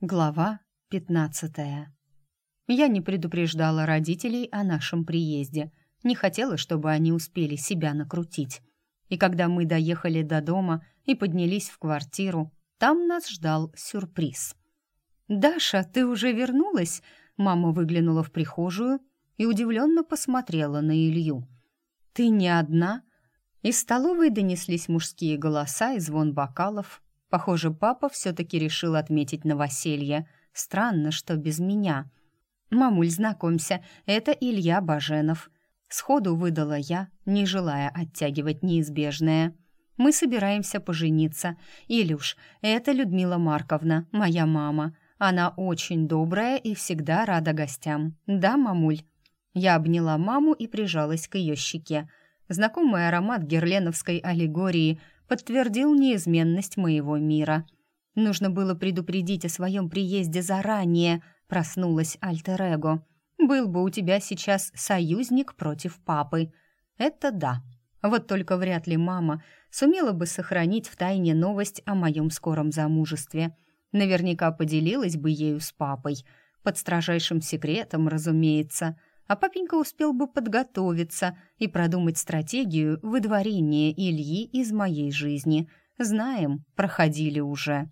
Глава 15 Я не предупреждала родителей о нашем приезде, не хотела, чтобы они успели себя накрутить. И когда мы доехали до дома и поднялись в квартиру, там нас ждал сюрприз. «Даша, ты уже вернулась?» Мама выглянула в прихожую и удивленно посмотрела на Илью. «Ты не одна?» Из столовой донеслись мужские голоса и звон бокалов, Похоже, папа все-таки решил отметить новоселье. Странно, что без меня. «Мамуль, знакомься, это Илья Баженов». Сходу выдала я, не желая оттягивать неизбежное. «Мы собираемся пожениться. Илюш, это Людмила Марковна, моя мама. Она очень добрая и всегда рада гостям. Да, мамуль?» Я обняла маму и прижалась к ее щеке. Знакомый аромат герленовской аллегории – подтвердил неизменность моего мира. Нужно было предупредить о своем приезде заранее, проснулась Альтер-Эго. Был бы у тебя сейчас союзник против папы. Это да. Вот только вряд ли мама сумела бы сохранить в тайне новость о моем скором замужестве. Наверняка поделилась бы ею с папой. Под строжайшим секретом, разумеется – а папенька успел бы подготовиться и продумать стратегию выдворения Ильи из моей жизни. Знаем, проходили уже.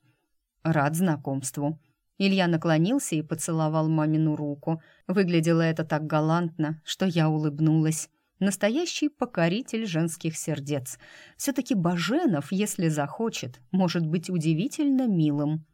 Рад знакомству. Илья наклонился и поцеловал мамину руку. Выглядело это так галантно, что я улыбнулась. Настоящий покоритель женских сердец. Все-таки Баженов, если захочет, может быть удивительно милым.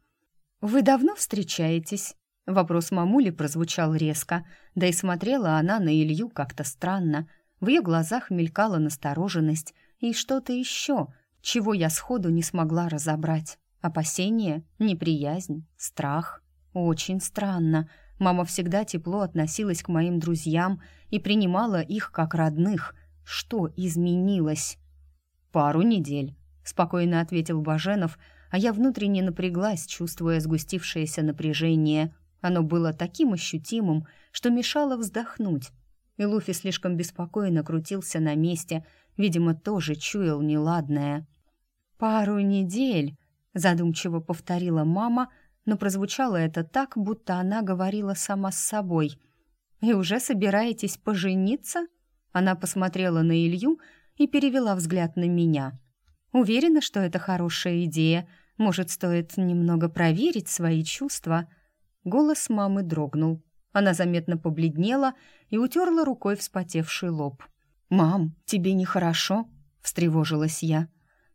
«Вы давно встречаетесь?» Вопрос мамули прозвучал резко, да и смотрела она на Илью как-то странно. В ее глазах мелькала настороженность и что-то еще, чего я сходу не смогла разобрать. Опасение, неприязнь, страх. Очень странно. Мама всегда тепло относилась к моим друзьям и принимала их как родных. Что изменилось? «Пару недель», — спокойно ответил Баженов, а я внутренне напряглась, чувствуя сгустившееся напряжение — оно было таким ощутимым, что мешало вздохнуть. И Луфи слишком беспокойно крутился на месте, видимо, тоже чуял неладное. «Пару недель», — задумчиво повторила мама, но прозвучало это так, будто она говорила сама с собой. «И уже собираетесь пожениться?» Она посмотрела на Илью и перевела взгляд на меня. «Уверена, что это хорошая идея. Может, стоит немного проверить свои чувства?» Голос мамы дрогнул. Она заметно побледнела и утерла рукой вспотевший лоб. «Мам, тебе нехорошо?» — встревожилась я.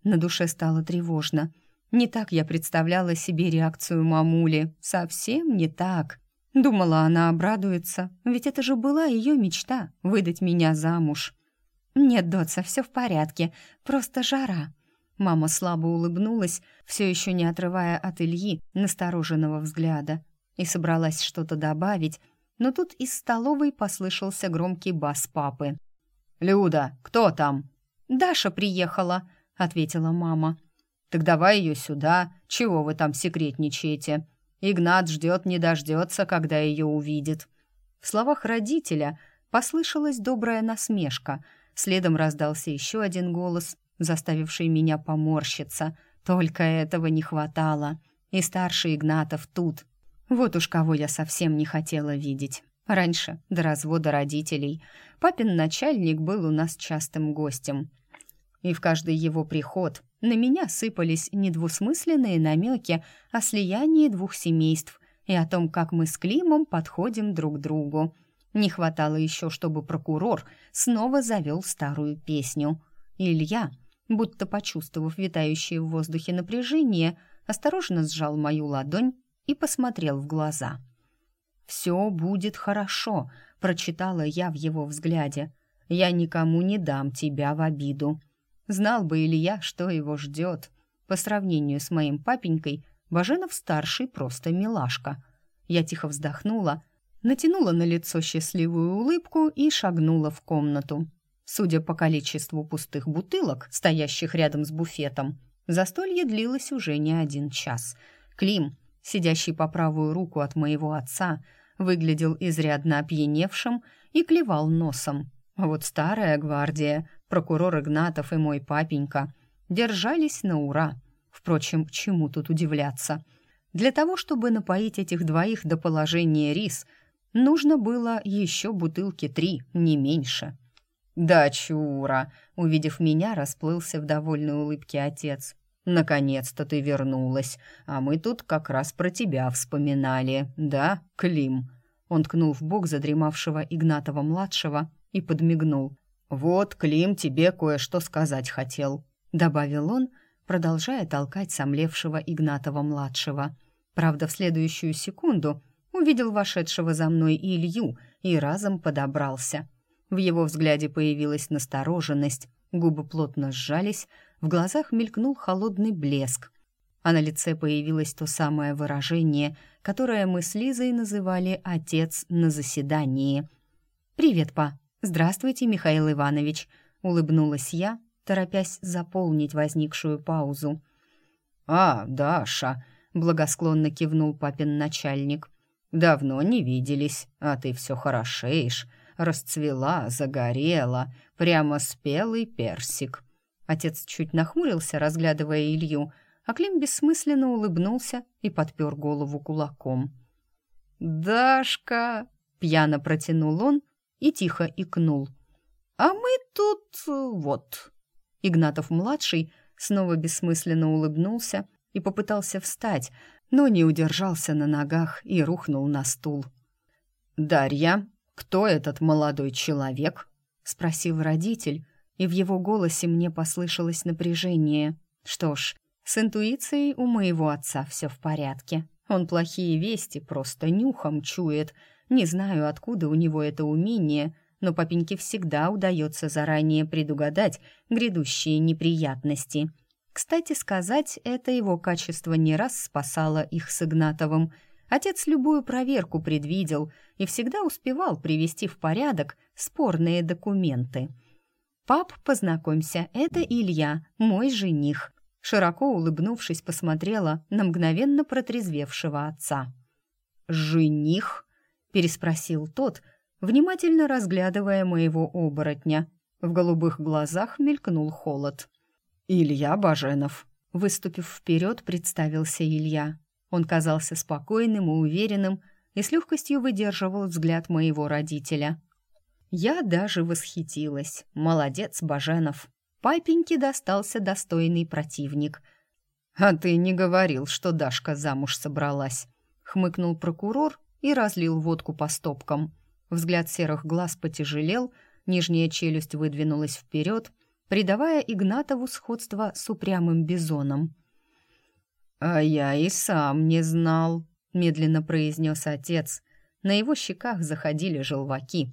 На душе стало тревожно. Не так я представляла себе реакцию мамули. Совсем не так. Думала, она обрадуется, ведь это же была ее мечта — выдать меня замуж. «Нет, Дотса, все в порядке, просто жара». Мама слабо улыбнулась, все еще не отрывая от Ильи настороженного взгляда и собралась что-то добавить, но тут из столовой послышался громкий бас папы. «Люда, кто там?» «Даша приехала», — ответила мама. «Так давай ее сюда. Чего вы там секретничаете? Игнат ждет, не дождется, когда ее увидит». В словах родителя послышалась добрая насмешка. Следом раздался еще один голос, заставивший меня поморщиться. Только этого не хватало. И старший Игнатов тут, вот уж кого я совсем не хотела видеть. Раньше, до развода родителей, папин начальник был у нас частым гостем. И в каждый его приход на меня сыпались недвусмысленные намеки о слиянии двух семейств и о том, как мы с Климом подходим друг к другу. Не хватало еще, чтобы прокурор снова завел старую песню. Илья, будто почувствовав витающее в воздухе напряжение, осторожно сжал мою ладонь и посмотрел в глаза. «Все будет хорошо», — прочитала я в его взгляде. «Я никому не дам тебя в обиду». Знал бы Илья, что его ждет. По сравнению с моим папенькой, Баженов-старший просто милашка. Я тихо вздохнула, натянула на лицо счастливую улыбку и шагнула в комнату. Судя по количеству пустых бутылок, стоящих рядом с буфетом, застолье длилось уже не один час. Клим сидящий по правую руку от моего отца, выглядел изрядно опьяневшим и клевал носом. А вот старая гвардия, прокурор Игнатов и мой папенька держались на ура. Впрочем, чему тут удивляться? Для того, чтобы напоить этих двоих до положения рис, нужно было еще бутылки три, не меньше. «Да, чура!» — увидев меня, расплылся в довольной улыбке отец. «Наконец-то ты вернулась, а мы тут как раз про тебя вспоминали, да, Клим?» Он ткнул в бок задремавшего Игнатова-младшего и подмигнул. «Вот, Клим тебе кое-что сказать хотел», — добавил он, продолжая толкать сомлевшего Игнатова-младшего. Правда, в следующую секунду увидел вошедшего за мной Илью и разом подобрался. В его взгляде появилась настороженность, губы плотно сжались, в глазах мелькнул холодный блеск, а на лице появилось то самое выражение, которое мы с Лизой называли «отец на заседании». «Привет, па!» «Здравствуйте, Михаил Иванович», — улыбнулась я, торопясь заполнить возникшую паузу. «А, Даша», — благосклонно кивнул папин начальник. «Давно не виделись, а ты все хорошеешь, расцвела, загорела, прямо спелый персик». Отец чуть нахмурился, разглядывая Илью, а Клим бессмысленно улыбнулся и подпер голову кулаком. «Дашка!» — пьяно протянул он, и тихо икнул. «А мы тут вот...» Игнатов-младший снова бессмысленно улыбнулся и попытался встать, но не удержался на ногах и рухнул на стул. «Дарья, кто этот молодой человек?» — спросил родитель, и в его голосе мне послышалось напряжение. Что ж, с интуицией у моего отца все в порядке. Он плохие вести просто нюхом чует — не знаю, откуда у него это умение, но папеньке всегда удается заранее предугадать грядущие неприятности. Кстати сказать, это его качество не раз спасало их с Игнатовым. Отец любую проверку предвидел и всегда успевал привести в порядок спорные документы. «Пап, познакомься, это Илья, мой жених», широко улыбнувшись, посмотрела на мгновенно протрезвевшего отца. «Жених?» переспросил тот, внимательно разглядывая моего оборотня. В голубых глазах мелькнул холод. «Илья Баженов», — выступив вперед, представился Илья. Он казался спокойным и уверенным и с легкостью выдерживал взгляд моего родителя. Я даже восхитилась. Молодец, Баженов. Папеньке достался достойный противник. «А ты не говорил, что Дашка замуж собралась», — хмыкнул прокурор и разлил водку по стопкам. Взгляд серых глаз потяжелел, нижняя челюсть выдвинулась вперед, придавая Игнатову сходство с упрямым бизоном. «А я и сам не знал», — медленно произнес отец. На его щеках заходили желваки.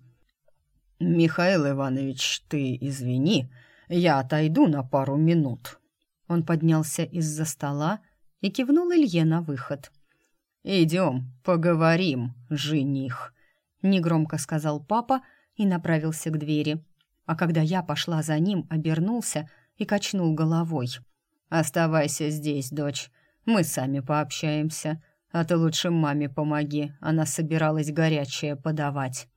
«Михаил Иванович, ты извини, я отойду на пару минут». Он поднялся из-за стола и кивнул Илье на выход. «Идем, поговорим, жених», — негромко сказал папа и направился к двери. А когда я пошла за ним, обернулся и качнул головой. «Оставайся здесь, дочь, мы сами пообщаемся, а ты лучше маме помоги, она собиралась горячее подавать».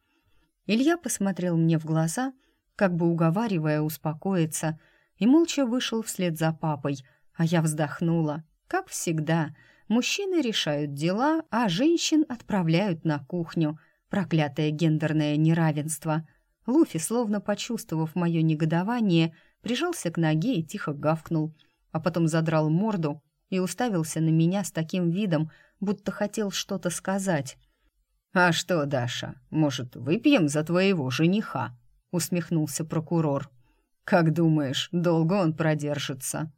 Илья посмотрел мне в глаза, как бы уговаривая успокоиться, и молча вышел вслед за папой, а я вздохнула, как всегда — Мужчины решают дела, а женщин отправляют на кухню. Проклятое гендерное неравенство. Луфи, словно почувствовав мое негодование, прижался к ноге и тихо гавкнул, а потом задрал морду и уставился на меня с таким видом, будто хотел что-то сказать. «А что, Даша, может, выпьем за твоего жениха?» — усмехнулся прокурор. «Как думаешь, долго он продержится?»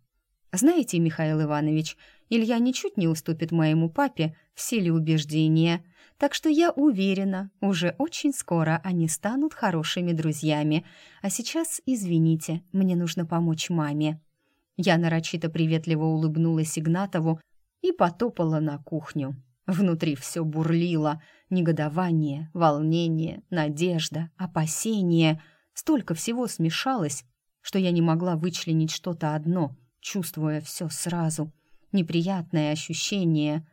«Знаете, Михаил Иванович, Илья ничуть не уступит моему папе в силе убеждения, так что я уверена, уже очень скоро они станут хорошими друзьями. А сейчас, извините, мне нужно помочь маме». Я нарочито приветливо улыбнулась Игнатову и потопала на кухню. Внутри все бурлило. Негодование, волнение, надежда, опасение. Столько всего смешалось, что я не могла вычленить что-то одно — чувствуя все сразу. Неприятное ощущение.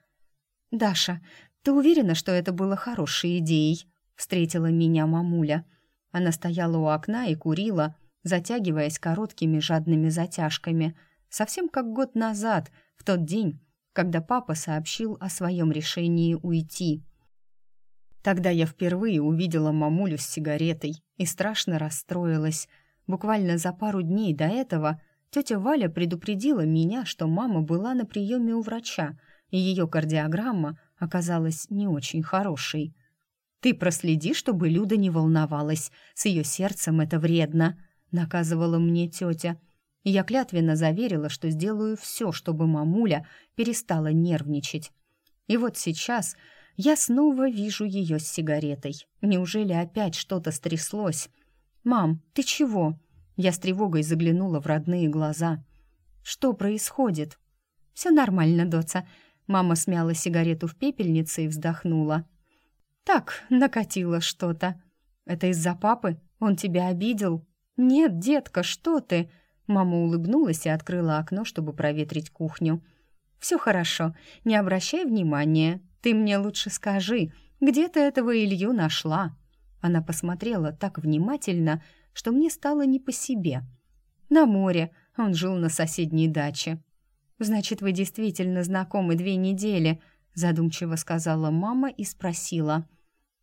«Даша, ты уверена, что это было хорошей идеей?» Встретила меня мамуля. Она стояла у окна и курила, затягиваясь короткими жадными затяжками, совсем как год назад, в тот день, когда папа сообщил о своем решении уйти. Тогда я впервые увидела мамулю с сигаретой и страшно расстроилась. Буквально за пару дней до этого тетя Валя предупредила меня, что мама была на приеме у врача, и ее кардиограмма оказалась не очень хорошей. «Ты проследи, чтобы Люда не волновалась. С ее сердцем это вредно», — наказывала мне тетя. Я клятвенно заверила, что сделаю все, чтобы мамуля перестала нервничать. И вот сейчас я снова вижу ее с сигаретой. Неужели опять что-то стряслось? «Мам, ты чего?» Я с тревогой заглянула в родные глаза. «Что происходит?» «Все нормально, Доца». Мама смяла сигарету в пепельнице и вздохнула. «Так, накатило что-то. Это из-за папы? Он тебя обидел?» «Нет, детка, что ты?» Мама улыбнулась и открыла окно, чтобы проветрить кухню. «Все хорошо, не обращай внимания. Ты мне лучше скажи, где ты этого Илью нашла?» Она посмотрела так внимательно, что мне стало не по себе. «На море. Он жил на соседней даче». «Значит, вы действительно знакомы две недели», задумчиво сказала мама и спросила.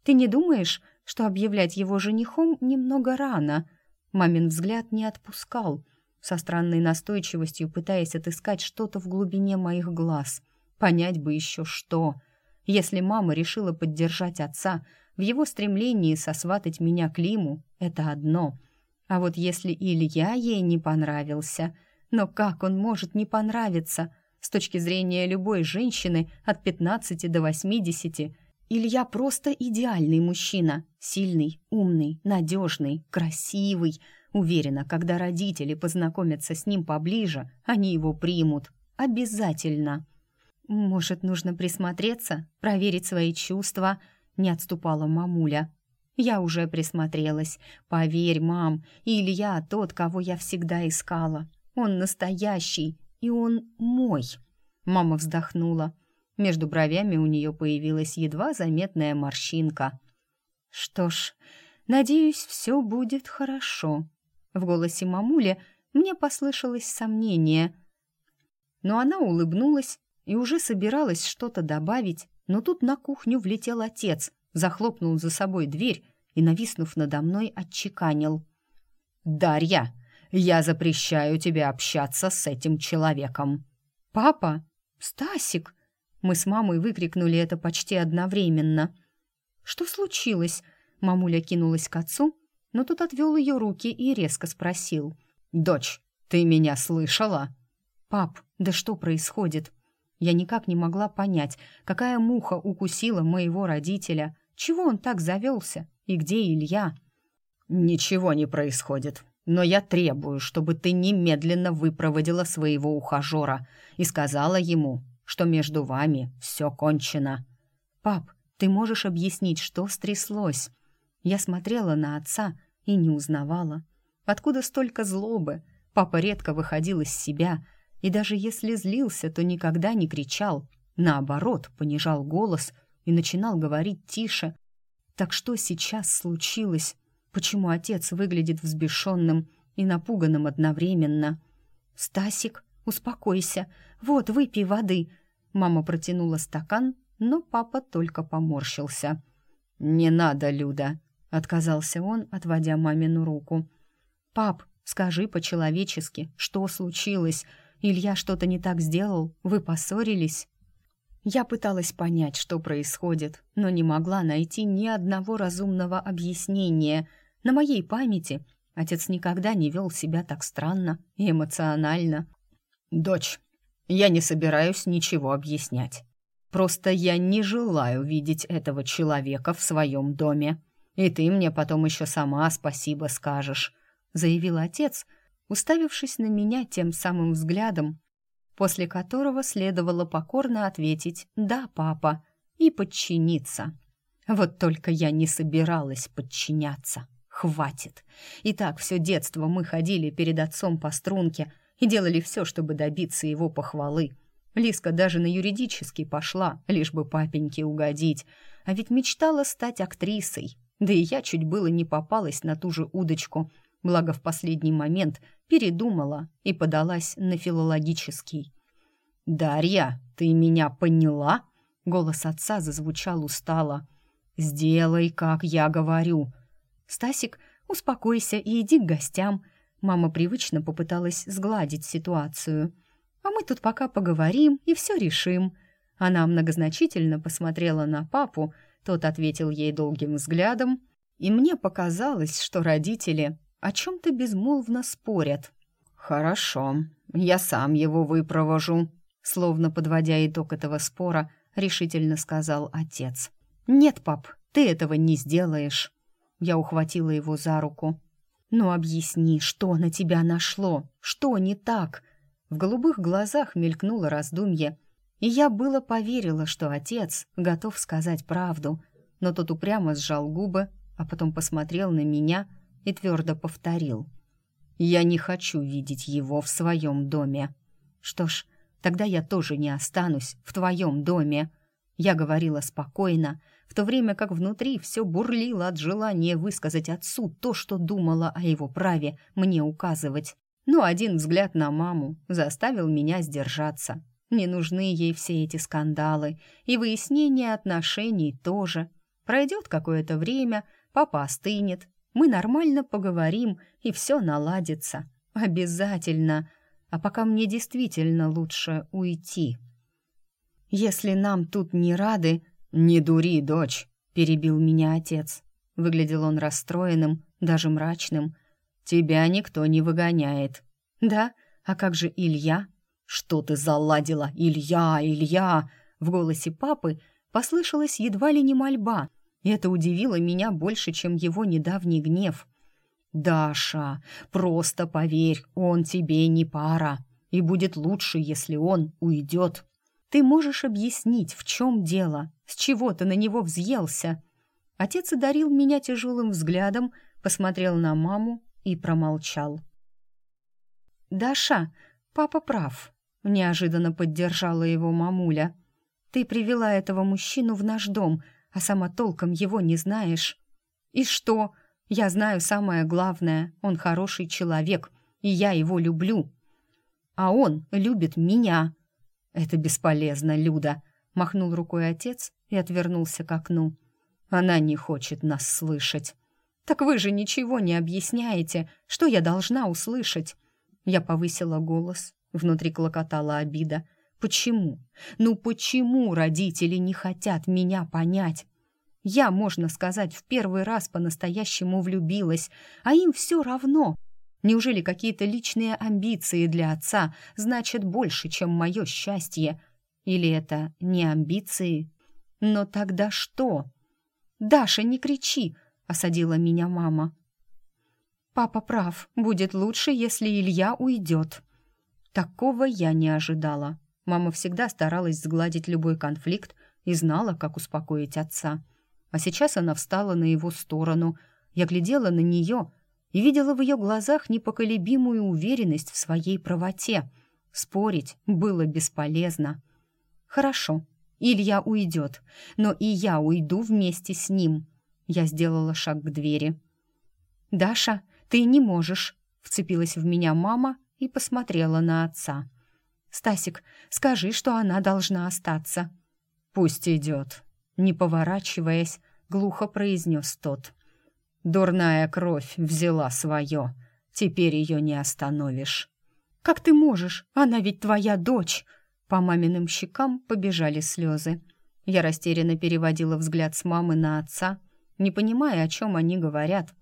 «Ты не думаешь, что объявлять его женихом немного рано?» Мамин взгляд не отпускал, со странной настойчивостью пытаясь отыскать что-то в глубине моих глаз. Понять бы еще что. Если мама решила поддержать отца в его стремлении сосватать меня к Лиму, это одно. А вот если Илья ей не понравился, но как он может не понравиться? С точки зрения любой женщины от 15 до 80, Илья просто идеальный мужчина. Сильный, умный, надежный, красивый. Уверена, когда родители познакомятся с ним поближе, они его примут. Обязательно. «Может, нужно присмотреться, проверить свои чувства?» — не отступала мамуля. «Я уже присмотрелась. Поверь, мам, Илья тот, кого я всегда искала. Он настоящий, и он мой». Мама вздохнула. Между бровями у нее появилась едва заметная морщинка. «Что ж, надеюсь, все будет хорошо». В голосе мамули мне послышалось сомнение. Но она улыбнулась и уже собиралась что-то добавить, но тут на кухню влетел отец, захлопнул за собой дверь и, нависнув надо мной, отчеканил. «Дарья, я запрещаю тебе общаться с этим человеком». «Папа? Стасик!» Мы с мамой выкрикнули это почти одновременно. «Что случилось?» Мамуля кинулась к отцу, но тут отвел ее руки и резко спросил. «Дочь, ты меня слышала?» «Пап, да что происходит?» Я никак не могла понять, какая муха укусила моего родителя, чего он так завелся и где Илья. «Ничего не происходит, но я требую, чтобы ты немедленно выпроводила своего ухажера и сказала ему, что между вами все кончено. Пап, ты можешь объяснить, что стряслось?» Я смотрела на отца и не узнавала. Откуда столько злобы? Папа редко выходил из себя, и даже если злился, то никогда не кричал. Наоборот, понижал голос и начинал говорить тише. Так что сейчас случилось? Почему отец выглядит взбешенным и напуганным одновременно? «Стасик, успокойся. Вот, выпей воды». Мама протянула стакан, но папа только поморщился. «Не надо, Люда», — отказался он, отводя мамину руку. «Пап, скажи по-человечески, что случилось?» Илья что-то не так сделал? Вы поссорились?» Я пыталась понять, что происходит, но не могла найти ни одного разумного объяснения. На моей памяти отец никогда не вел себя так странно и эмоционально. «Дочь, я не собираюсь ничего объяснять. Просто я не желаю видеть этого человека в своем доме. И ты мне потом еще сама спасибо скажешь», — заявил отец, — уставившись на меня тем самым взглядом, после которого следовало покорно ответить «да, папа» и подчиниться. Вот только я не собиралась подчиняться. Хватит. И так все детство мы ходили перед отцом по струнке и делали все, чтобы добиться его похвалы. Лиска даже на юридический пошла, лишь бы папеньке угодить. А ведь мечтала стать актрисой. Да и я чуть было не попалась на ту же удочку — благо в последний момент передумала и подалась на филологический. «Дарья, ты меня поняла?» Голос отца зазвучал устало. «Сделай, как я говорю». «Стасик, успокойся и иди к гостям». Мама привычно попыталась сгладить ситуацию. «А мы тут пока поговорим и все решим». Она многозначительно посмотрела на папу, тот ответил ей долгим взглядом, и мне показалось, что родители о чем-то безмолвно спорят. «Хорошо, я сам его выпровожу», словно подводя итог этого спора, решительно сказал отец. «Нет, пап, ты этого не сделаешь». Я ухватила его за руку. «Ну объясни, что на тебя нашло? Что не так?» В голубых глазах мелькнуло раздумье, и я было поверила, что отец готов сказать правду, но тот упрямо сжал губы, а потом посмотрел на меня и твердо повторил. «Я не хочу видеть его в своем доме». «Что ж, тогда я тоже не останусь в твоем доме», я говорила спокойно, в то время как внутри все бурлило от желания высказать отцу то, что думала о его праве мне указывать. Но один взгляд на маму заставил меня сдержаться. Не нужны ей все эти скандалы, и выяснение отношений тоже. Пройдет какое-то время, папа остынет, мы нормально поговорим, и все наладится. Обязательно. А пока мне действительно лучше уйти. Если нам тут не рады... «Не дури, дочь», — перебил меня отец. Выглядел он расстроенным, даже мрачным. «Тебя никто не выгоняет». «Да? А как же Илья?» «Что ты заладила, Илья, Илья?» В голосе папы послышалась едва ли не мольба, это удивило меня больше, чем его недавний гнев. «Даша, просто поверь, он тебе не пара, и будет лучше, если он уйдет». «Ты можешь объяснить, в чем дело? С чего ты на него взъелся?» Отец одарил меня тяжелым взглядом, посмотрел на маму и промолчал. «Даша, папа прав. Неожиданно поддержала его мамуля. «Ты привела этого мужчину в наш дом, а сама толком его не знаешь». «И что? Я знаю самое главное. Он хороший человек, и я его люблю. А он любит меня». «Это бесполезно, Люда», — махнул рукой отец и отвернулся к окну. «Она не хочет нас слышать». «Так вы же ничего не объясняете. Что я должна услышать?» Я повысила голос, Внутри клокотала обида. Почему? Ну почему родители не хотят меня понять? Я, можно сказать, в первый раз по-настоящему влюбилась, а им все равно. Неужели какие-то личные амбиции для отца значат больше, чем мое счастье? Или это не амбиции? Но тогда что? «Даша, не кричи!» — осадила меня мама. «Папа прав, будет лучше, если Илья уйдет», Такого я не ожидала. Мама всегда старалась сгладить любой конфликт и знала, как успокоить отца. А сейчас она встала на его сторону. Я глядела на нее и видела в ее глазах непоколебимую уверенность в своей правоте. Спорить было бесполезно. «Хорошо, Илья уйдет, но и я уйду вместе с ним». Я сделала шаг к двери. «Даша, ты не можешь», — вцепилась в меня мама и посмотрела на отца. «Стасик, скажи, что она должна остаться». «Пусть идет», — не поворачиваясь, глухо произнес тот. «Дурная кровь взяла свое. Теперь ее не остановишь». «Как ты можешь? Она ведь твоя дочь!» По маминым щекам побежали слезы. Я растерянно переводила взгляд с мамы на отца, не понимая, о чем они говорят.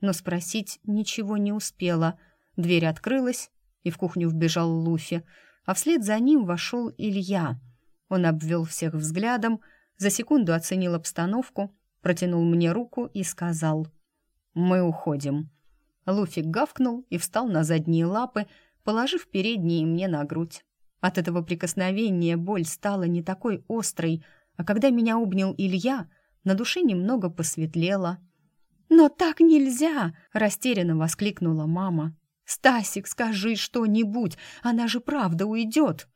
Но спросить ничего не успела. Дверь открылась, и в кухню вбежал Луфи, а вслед за ним вошел Илья. Он обвел всех взглядом, за секунду оценил обстановку, протянул мне руку и сказал «Мы уходим». Луфи гавкнул и встал на задние лапы, положив передние мне на грудь. От этого прикосновения боль стала не такой острой, а когда меня обнял Илья, на душе немного посветлело. «Но так нельзя!» — растерянно воскликнула мама. «Стасик, скажи что-нибудь, она же правда уйдет!»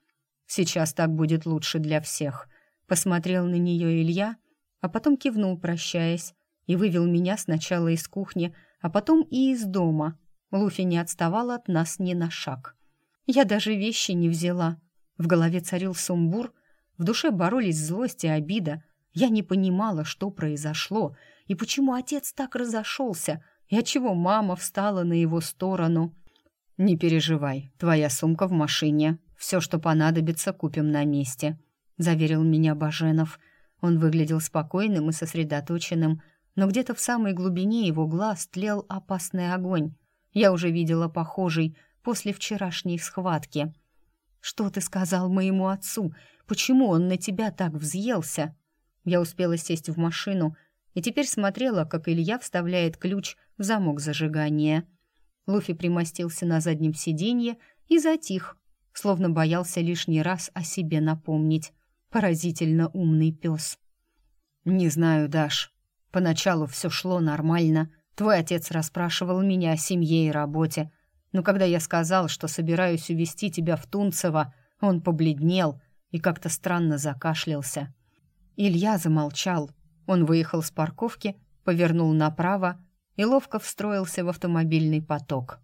«Сейчас так будет лучше для всех», — посмотрел на нее Илья, а потом кивнул, прощаясь, и вывел меня сначала из кухни, а потом и из дома. Луфи не отставала от нас ни на шаг. «Я даже вещи не взяла», — В голове царил сумбур, в душе боролись злость и обида. Я не понимала, что произошло, и почему отец так разошелся, и отчего мама встала на его сторону. «Не переживай, твоя сумка в машине. Все, что понадобится, купим на месте», — заверил меня Баженов. Он выглядел спокойным и сосредоточенным, но где-то в самой глубине его глаз тлел опасный огонь. Я уже видела похожий после вчерашней схватки. «Что ты сказал моему отцу? Почему он на тебя так взъелся?» Я успела сесть в машину и теперь смотрела, как Илья вставляет ключ в замок зажигания. Луфи примостился на заднем сиденье и затих, словно боялся лишний раз о себе напомнить. Поразительно умный пес. «Не знаю, Даш. Поначалу все шло нормально. Твой отец расспрашивал меня о семье и работе. Но когда я сказал, что собираюсь увезти тебя в Тунцево, он побледнел и как-то странно закашлялся. Илья замолчал. Он выехал с парковки, повернул направо и ловко встроился в автомобильный поток.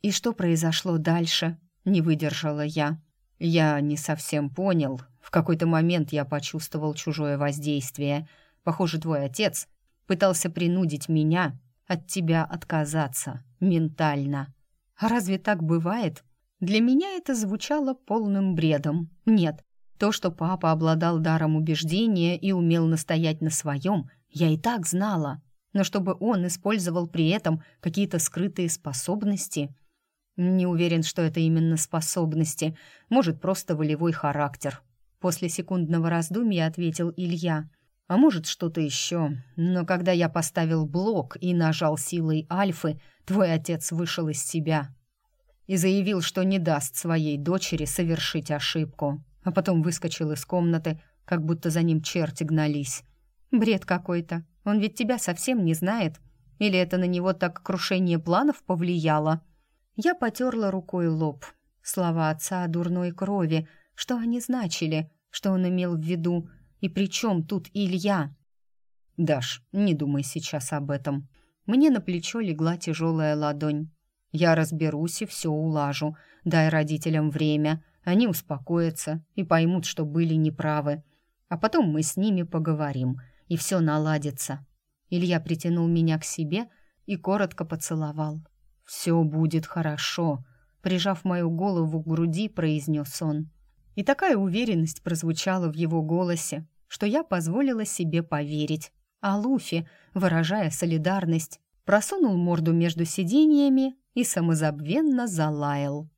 «И что произошло дальше?» — не выдержала я. Я не совсем понял. В какой-то момент я почувствовал чужое воздействие. Похоже, твой отец пытался принудить меня от тебя отказаться ментально. А разве так бывает? Для меня это звучало полным бредом. Нет, то, что папа обладал даром убеждения и умел настоять на своем, я и так знала. Но чтобы он использовал при этом какие-то скрытые способности... Не уверен, что это именно способности. Может, просто волевой характер. После секундного раздумья ответил Илья. А может, что-то еще. Но когда я поставил блок и нажал силой альфы, твой отец вышел из себя и заявил, что не даст своей дочери совершить ошибку, а потом выскочил из комнаты, как будто за ним черти гнались. Бред какой-то. Он ведь тебя совсем не знает. Или это на него так крушение планов повлияло? Я потерла рукой лоб. Слова отца о дурной крови. Что они значили? Что он имел в виду? И при чем тут Илья? «Даш, не думай сейчас об этом». Мне на плечо легла тяжелая ладонь. «Я разберусь и все улажу. Дай родителям время. Они успокоятся и поймут, что были неправы. А потом мы с ними поговорим, и все наладится». Илья притянул меня к себе и коротко поцеловал. «Все будет хорошо», — прижав мою голову к груди, произнес он. И такая уверенность прозвучала в его голосе, что я позволила себе поверить. А Луфи, выражая солидарность, просунул морду между сиденьями и самозабвенно залаял.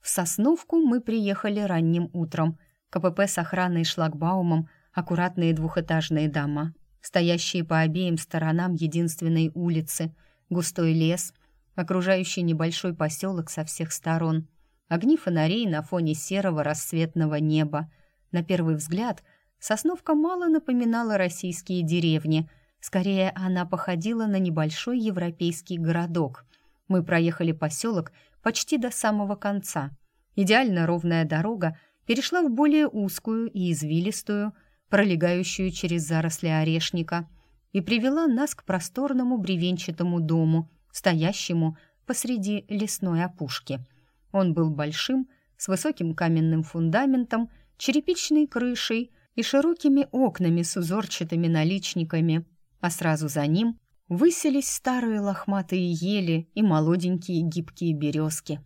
В Сосновку мы приехали ранним утром. КПП с охраной и шлагбаумом, аккуратные двухэтажные дома, стоящие по обеим сторонам единственной улицы, густой лес, окружающий небольшой поселок со всех сторон, огни фонарей на фоне серого рассветного неба. На первый взгляд Сосновка мало напоминала российские деревни, скорее она походила на небольшой европейский городок. Мы проехали поселок почти до самого конца. Идеально ровная дорога перешла в более узкую и извилистую, пролегающую через заросли орешника, и привела нас к просторному бревенчатому дому, стоящему посреди лесной опушки. Он был большим, с высоким каменным фундаментом, черепичной крышей и широкими окнами с узорчатыми наличниками, а сразу за ним высились старые лохматые ели и молоденькие гибкие березки.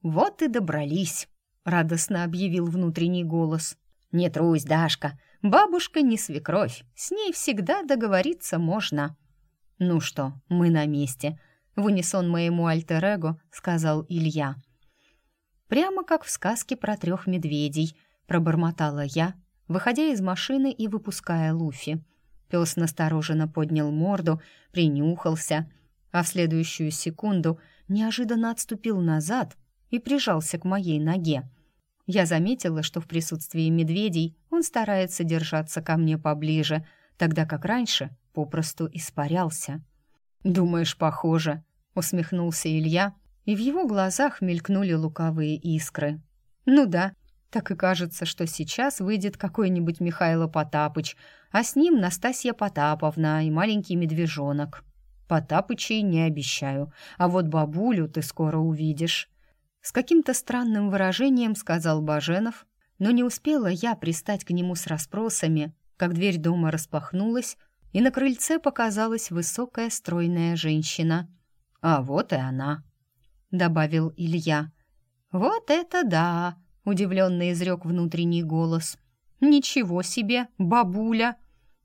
«Вот и добрались», — радостно объявил внутренний голос. «Не трусь, Дашка, бабушка не свекровь, с ней всегда договориться можно». «Ну что, мы на месте», — в унисон моему альтер-эго сказал Илья. «Прямо как в сказке про трех медведей», — пробормотала я, выходя из машины и выпуская Луфи. Пес настороженно поднял морду, принюхался, а в следующую секунду неожиданно отступил назад и прижался к моей ноге. Я заметила, что в присутствии медведей он старается держаться ко мне поближе, тогда как раньше попросту испарялся. «Думаешь, похоже?» — усмехнулся Илья, и в его глазах мелькнули лукавые искры. «Ну да, так и кажется, что сейчас выйдет какой-нибудь Михайло Потапыч, а с ним Настасья Потаповна и маленький медвежонок. Потапычей не обещаю, а вот бабулю ты скоро увидишь. С каким-то странным выражением сказал Баженов, Но не успела я пристать к нему с расспросами, как дверь дома распахнулась, и на крыльце показалась высокая стройная женщина. «А вот и она», — добавил Илья. «Вот это да!» — удивленно изрек внутренний голос. «Ничего себе, бабуля!»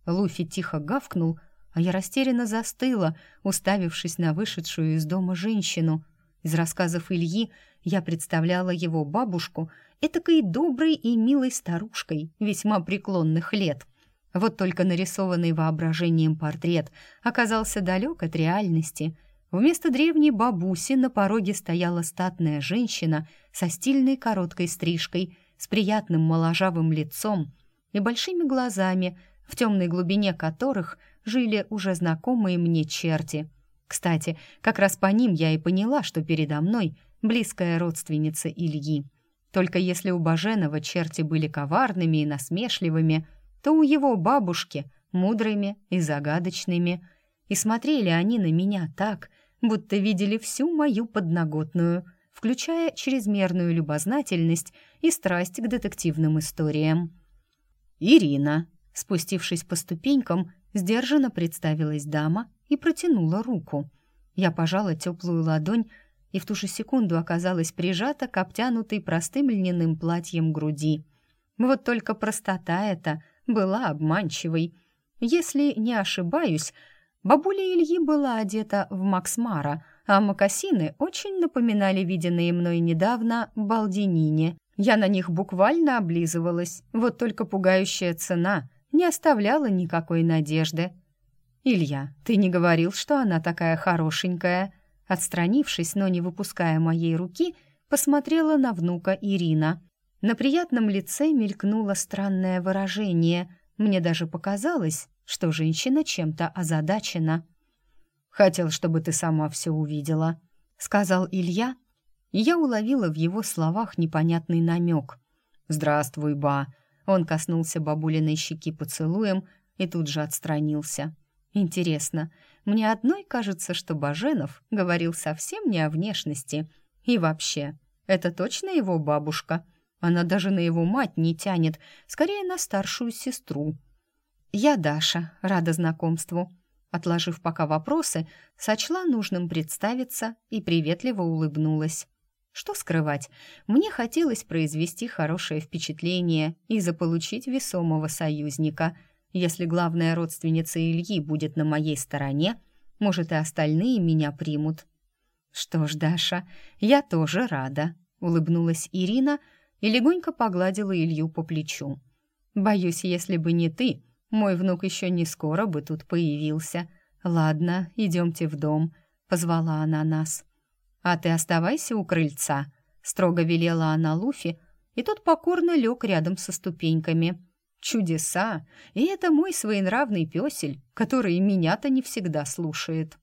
Луфи тихо гавкнул, а я растерянно застыла, уставившись на вышедшую из дома женщину. Из рассказов Ильи я представляла его бабушку этакой доброй и милой старушкой весьма преклонных лет. Вот только нарисованный воображением портрет оказался далек от реальности. Вместо древней бабуси на пороге стояла статная женщина со стильной короткой стрижкой, с приятным моложавым лицом и большими глазами, в темной глубине которых жили уже знакомые мне черти. Кстати, как раз по ним я и поняла, что передо мной близкая родственница Ильи. Только если у Баженова черти были коварными и насмешливыми, то у его бабушки мудрыми и загадочными. И смотрели они на меня так, будто видели всю мою подноготную, включая чрезмерную любознательность и страсть к детективным историям. «Ирина», спустившись по ступенькам, сдержанно представилась дама и протянула руку. Я пожала теплую ладонь и в ту же секунду оказалась прижата к обтянутой простым льняным платьем груди. Вот только простота эта была обманчивой. Если не ошибаюсь, бабуля Ильи была одета в Максмара, а мокасины очень напоминали виденные мной недавно балдинине. Я на них буквально облизывалась, вот только пугающая цена не оставляла никакой надежды. «Илья, ты не говорил, что она такая хорошенькая?» Отстранившись, но не выпуская моей руки, посмотрела на внука Ирина. На приятном лице мелькнуло странное выражение. Мне даже показалось, что женщина чем-то озадачена. «Хотел, чтобы ты сама все увидела», — сказал Илья, я уловила в его словах непонятный намек. «Здравствуй, ба!» Он коснулся бабулиной щеки поцелуем и тут же отстранился. «Интересно, мне одной кажется, что Баженов говорил совсем не о внешности. И вообще, это точно его бабушка? Она даже на его мать не тянет, скорее на старшую сестру. Я Даша, рада знакомству. Отложив пока вопросы, сочла нужным представиться и приветливо улыбнулась. Что скрывать, мне хотелось произвести хорошее впечатление и заполучить весомого союзника — если главная родственница Ильи будет на моей стороне, может, и остальные меня примут. Что ж, Даша, я тоже рада, улыбнулась Ирина и легонько погладила Илью по плечу. Боюсь, если бы не ты, мой внук еще не скоро бы тут появился. Ладно, идемте в дом, позвала она нас. А ты оставайся у крыльца, строго велела она Луфи, и тот покорно лег рядом со ступеньками. Чудеса! И это мой своенравный пёсель, который меня-то не всегда слушает.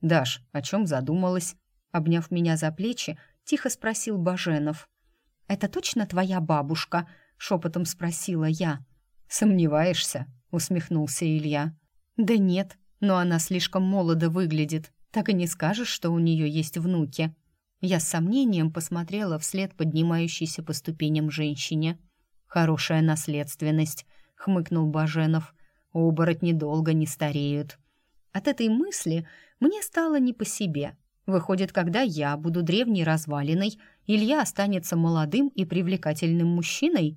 «Даш, о чем задумалась?» Обняв меня за плечи, тихо спросил Баженов. «Это точно твоя бабушка?» — шепотом спросила я. «Сомневаешься?» — усмехнулся Илья. «Да нет, но она слишком молодо выглядит. Так и не скажешь, что у нее есть внуки». Я с сомнением посмотрела вслед поднимающейся по ступеням женщине. «Хорошая наследственность», — хмыкнул Баженов. «Оборотни долго не стареют». От этой мысли мне стало не по себе. Выходит, когда я буду древней развалиной, Илья останется молодым и привлекательным мужчиной?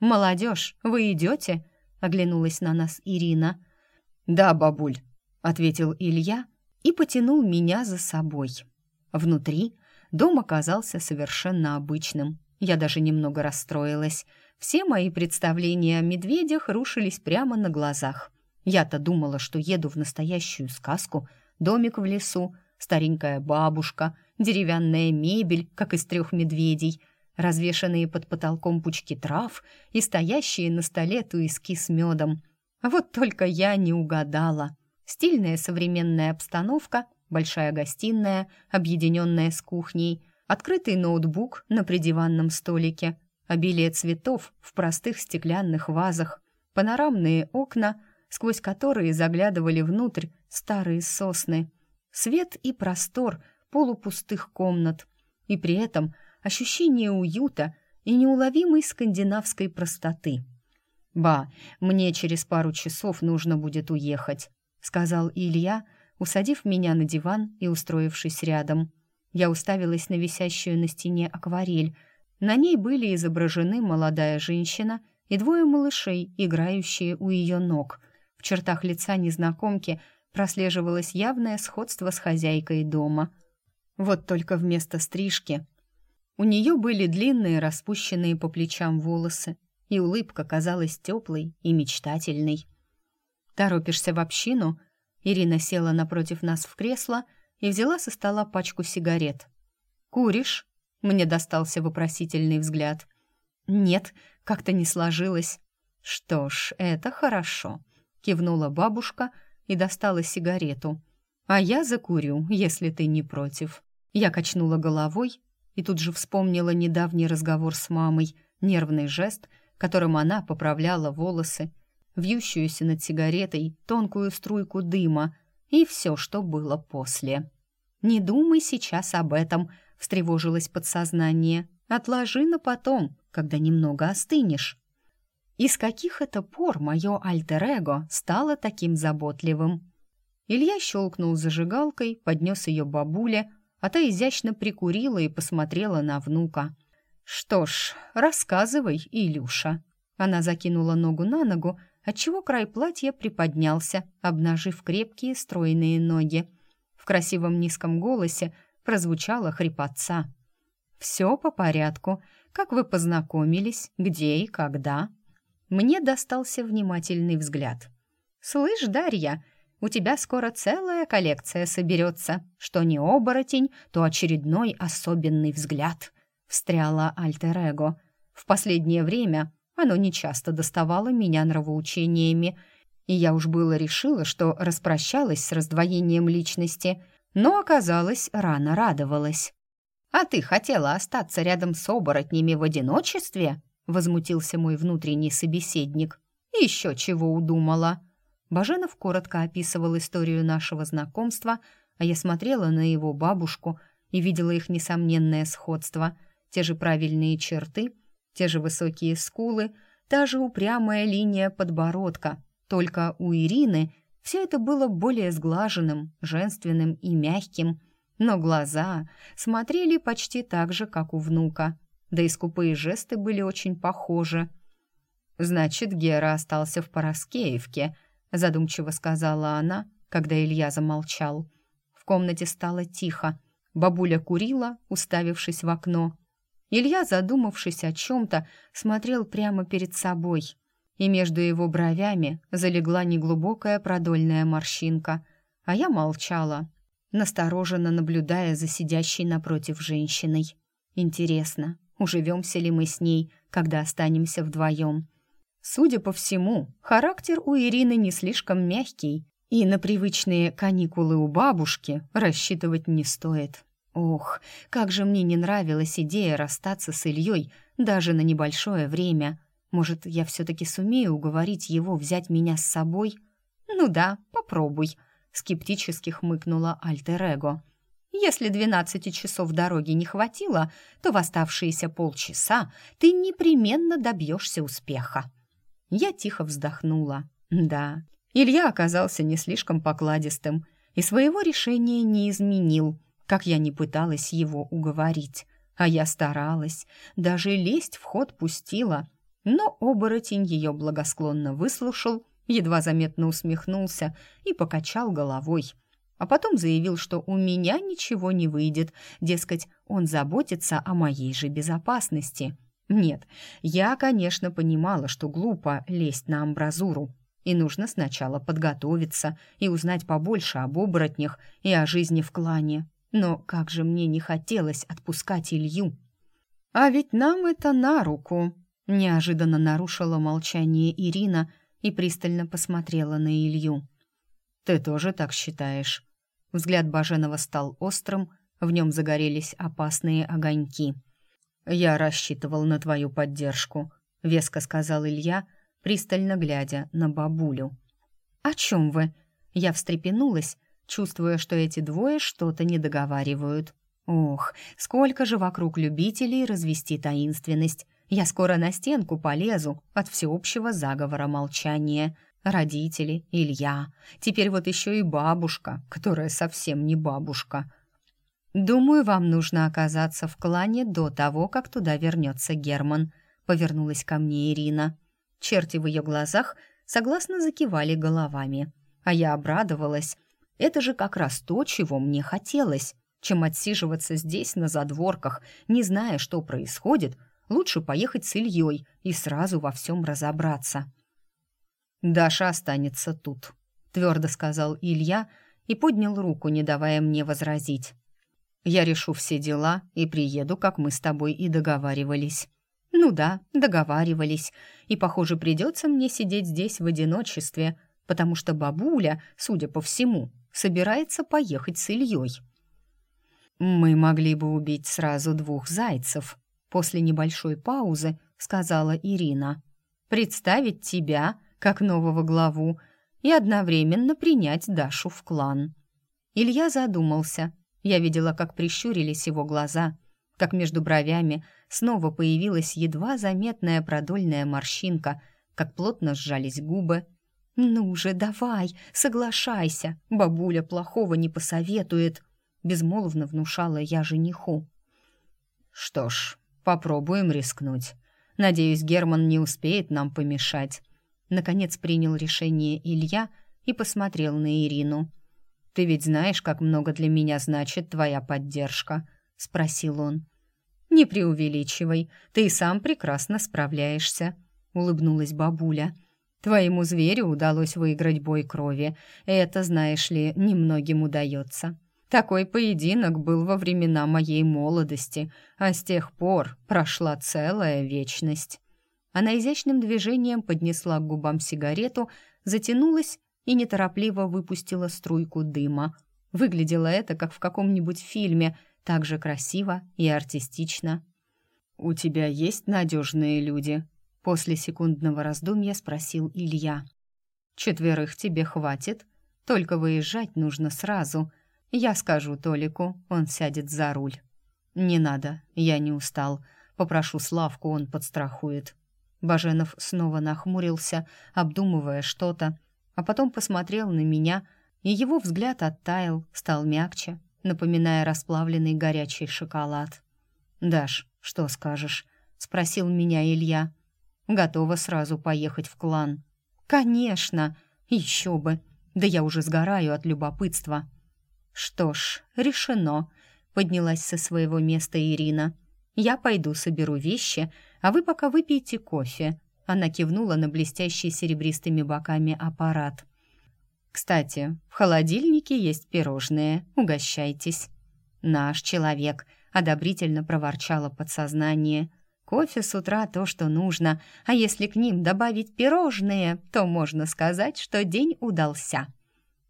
«Молодежь, вы идете?» — оглянулась на нас Ирина. «Да, бабуль», — ответил Илья и потянул меня за собой. Внутри дом оказался совершенно обычным. Я даже немного расстроилась — все мои представления о медведях рушились прямо на глазах. Я-то думала, что еду в настоящую сказку. Домик в лесу, старенькая бабушка, деревянная мебель, как из трех медведей, развешанные под потолком пучки трав и стоящие на столе туиски с медом. Вот только я не угадала. Стильная современная обстановка, большая гостиная, объединенная с кухней, открытый ноутбук на придиванном столике — Обилие цветов в простых стеклянных вазах, панорамные окна, сквозь которые заглядывали внутрь старые сосны, свет и простор полупустых комнат, и при этом ощущение уюта и неуловимой скандинавской простоты. «Ба, мне через пару часов нужно будет уехать», — сказал Илья, усадив меня на диван и устроившись рядом. Я уставилась на висящую на стене акварель. На ней были изображены молодая женщина и двое малышей, играющие у ее ног. В чертах лица незнакомки прослеживалось явное сходство с хозяйкой дома. Вот только вместо стрижки у нее были длинные, распущенные по плечам волосы, и улыбка казалась теплой и мечтательной. «Торопишься в общину?» Ирина села напротив нас в кресло и взяла со стола пачку сигарет. «Куришь?» Мне достался вопросительный взгляд. «Нет, как-то не сложилось». «Что ж, это хорошо», — кивнула бабушка и достала сигарету. «А я закурю, если ты не против». Я качнула головой и тут же вспомнила недавний разговор с мамой, нервный жест, которым она поправляла волосы, вьющуюся над сигаретой тонкую струйку дыма и все, что было после. «Не думай сейчас об этом», — встревожилось подсознание. «Отложи на потом, когда немного остынешь». И с каких это пор мое альтер-эго стало таким заботливым? Илья щелкнул зажигалкой, поднес ее бабуле, а та изящно прикурила и посмотрела на внука. «Что ж, рассказывай, Илюша». Она закинула ногу на ногу, отчего край платья приподнялся, обнажив крепкие стройные ноги. В красивом низком голосе прозвучала хрипотца. «Все по порядку. Как вы познакомились? Где и когда?» Мне достался внимательный взгляд. «Слышь, Дарья, у тебя скоро целая коллекция соберется. Что не оборотень, то очередной особенный взгляд», — встряла Альтер-Эго. «В последнее время оно нечасто доставало меня нравоучениями, и я уж было решила, что распрощалась с раздвоением личности, но оказалось, рано радовалась. «А ты хотела остаться рядом с оборотнями в одиночестве?» — возмутился мой внутренний собеседник. «Еще чего удумала?» Баженов коротко описывал историю нашего знакомства, а я смотрела на его бабушку и видела их несомненное сходство, те же правильные черты, те же высокие скулы, та же упрямая линия подбородка, только у Ирины все это было более сглаженным, женственным и мягким, но глаза смотрели почти так же, как у внука, да и скупые жесты были очень похожи. «Значит, Гера остался в Пороскеевке», задумчиво сказала она, когда Илья замолчал. В комнате стало тихо. Бабуля курила, уставившись в окно. Илья, задумавшись о чем-то, смотрел прямо перед собой, и между его бровями залегла неглубокая продольная морщинка, а я молчала, настороженно наблюдая за сидящей напротив женщиной. Интересно, уживемся ли мы с ней, когда останемся вдвоем? Судя по всему, характер у Ирины не слишком мягкий, и на привычные каникулы у бабушки рассчитывать не стоит. Ох, как же мне не нравилась идея расстаться с Ильей даже на небольшое время. Может, я все-таки сумею уговорить его взять меня с собой? Ну да, попробуй, скептически хмыкнула Альтер-Эго. Если двенадцати часов дороги не хватило, то в оставшиеся полчаса ты непременно добьешься успеха. Я тихо вздохнула. Да, Илья оказался не слишком покладистым и своего решения не изменил, как я не пыталась его уговорить. А я старалась, даже лезть в ход пустила. Но оборотень ее благосклонно выслушал, едва заметно усмехнулся и покачал головой. А потом заявил, что у меня ничего не выйдет, дескать, он заботится о моей же безопасности. Нет, я, конечно, понимала, что глупо лезть на амбразуру, и нужно сначала подготовиться и узнать побольше об оборотнях и о жизни в клане. Но как же мне не хотелось отпускать Илью. «А ведь нам это на руку», — неожиданно нарушила молчание Ирина и пристально посмотрела на Илью. «Ты тоже так считаешь?» Взгляд Баженова стал острым, в нем загорелись опасные огоньки. «Я рассчитывал на твою поддержку», — веско сказал Илья, пристально глядя на бабулю. «О чем вы?» Я встрепенулась, чувствуя, что эти двое что-то не договаривают. Ох, сколько же вокруг любителей развести таинственность. Я скоро на стенку полезу от всеобщего заговора молчания. Родители, Илья, теперь вот еще и бабушка, которая совсем не бабушка. Думаю, вам нужно оказаться в клане до того, как туда вернется Герман. Повернулась ко мне Ирина. Черти в ее глазах согласно закивали головами. А я обрадовалась. Это же как раз то, чего мне хотелось. Чем отсиживаться здесь, на задворках, не зная, что происходит, лучше поехать с Ильей и сразу во всем разобраться. «Даша останется тут», — твердо сказал Илья и поднял руку, не давая мне возразить. «Я решу все дела и приеду, как мы с тобой и договаривались». «Ну да, договаривались. И, похоже, придется мне сидеть здесь в одиночестве, потому что бабуля, судя по всему, собирается поехать с Ильей». «Мы могли бы убить сразу двух зайцев», — после небольшой паузы сказала Ирина. «Представить тебя как нового главу и одновременно принять Дашу в клан». Илья задумался. Я видела, как прищурились его глаза, как между бровями снова появилась едва заметная продольная морщинка, как плотно сжались губы. «Ну же, давай, соглашайся, бабуля плохого не посоветует», безмолвно внушала я жениху. «Что ж, попробуем рискнуть. Надеюсь, Герман не успеет нам помешать». Наконец принял решение Илья и посмотрел на Ирину. «Ты ведь знаешь, как много для меня значит твоя поддержка?» — спросил он. «Не преувеличивай, ты и сам прекрасно справляешься», — улыбнулась бабуля. «Твоему зверю удалось выиграть бой крови. Это, знаешь ли, немногим удается. Такой поединок был во времена моей молодости, а с тех пор прошла целая вечность. Она изящным движением поднесла к губам сигарету, затянулась и неторопливо выпустила струйку дыма. Выглядело это, как в каком-нибудь фильме, так же красиво и артистично. «У тебя есть надежные люди?» После секундного раздумья спросил Илья. «Четверых тебе хватит? Только выезжать нужно сразу», я скажу Толику, он сядет за руль. Не надо, я не устал. Попрошу Славку, он подстрахует. Баженов снова нахмурился, обдумывая что-то, а потом посмотрел на меня, и его взгляд оттаял, стал мягче, напоминая расплавленный горячий шоколад. «Даш, что скажешь?» — спросил меня Илья. «Готова сразу поехать в клан». «Конечно! Еще бы! Да я уже сгораю от любопытства!» «Что ж, решено», — поднялась со своего места Ирина. «Я пойду соберу вещи, а вы пока выпейте кофе». Она кивнула на блестящий серебристыми боками аппарат. «Кстати, в холодильнике есть пирожные, угощайтесь». «Наш человек», — одобрительно проворчало подсознание. «Кофе с утра то, что нужно, а если к ним добавить пирожные, то можно сказать, что день удался».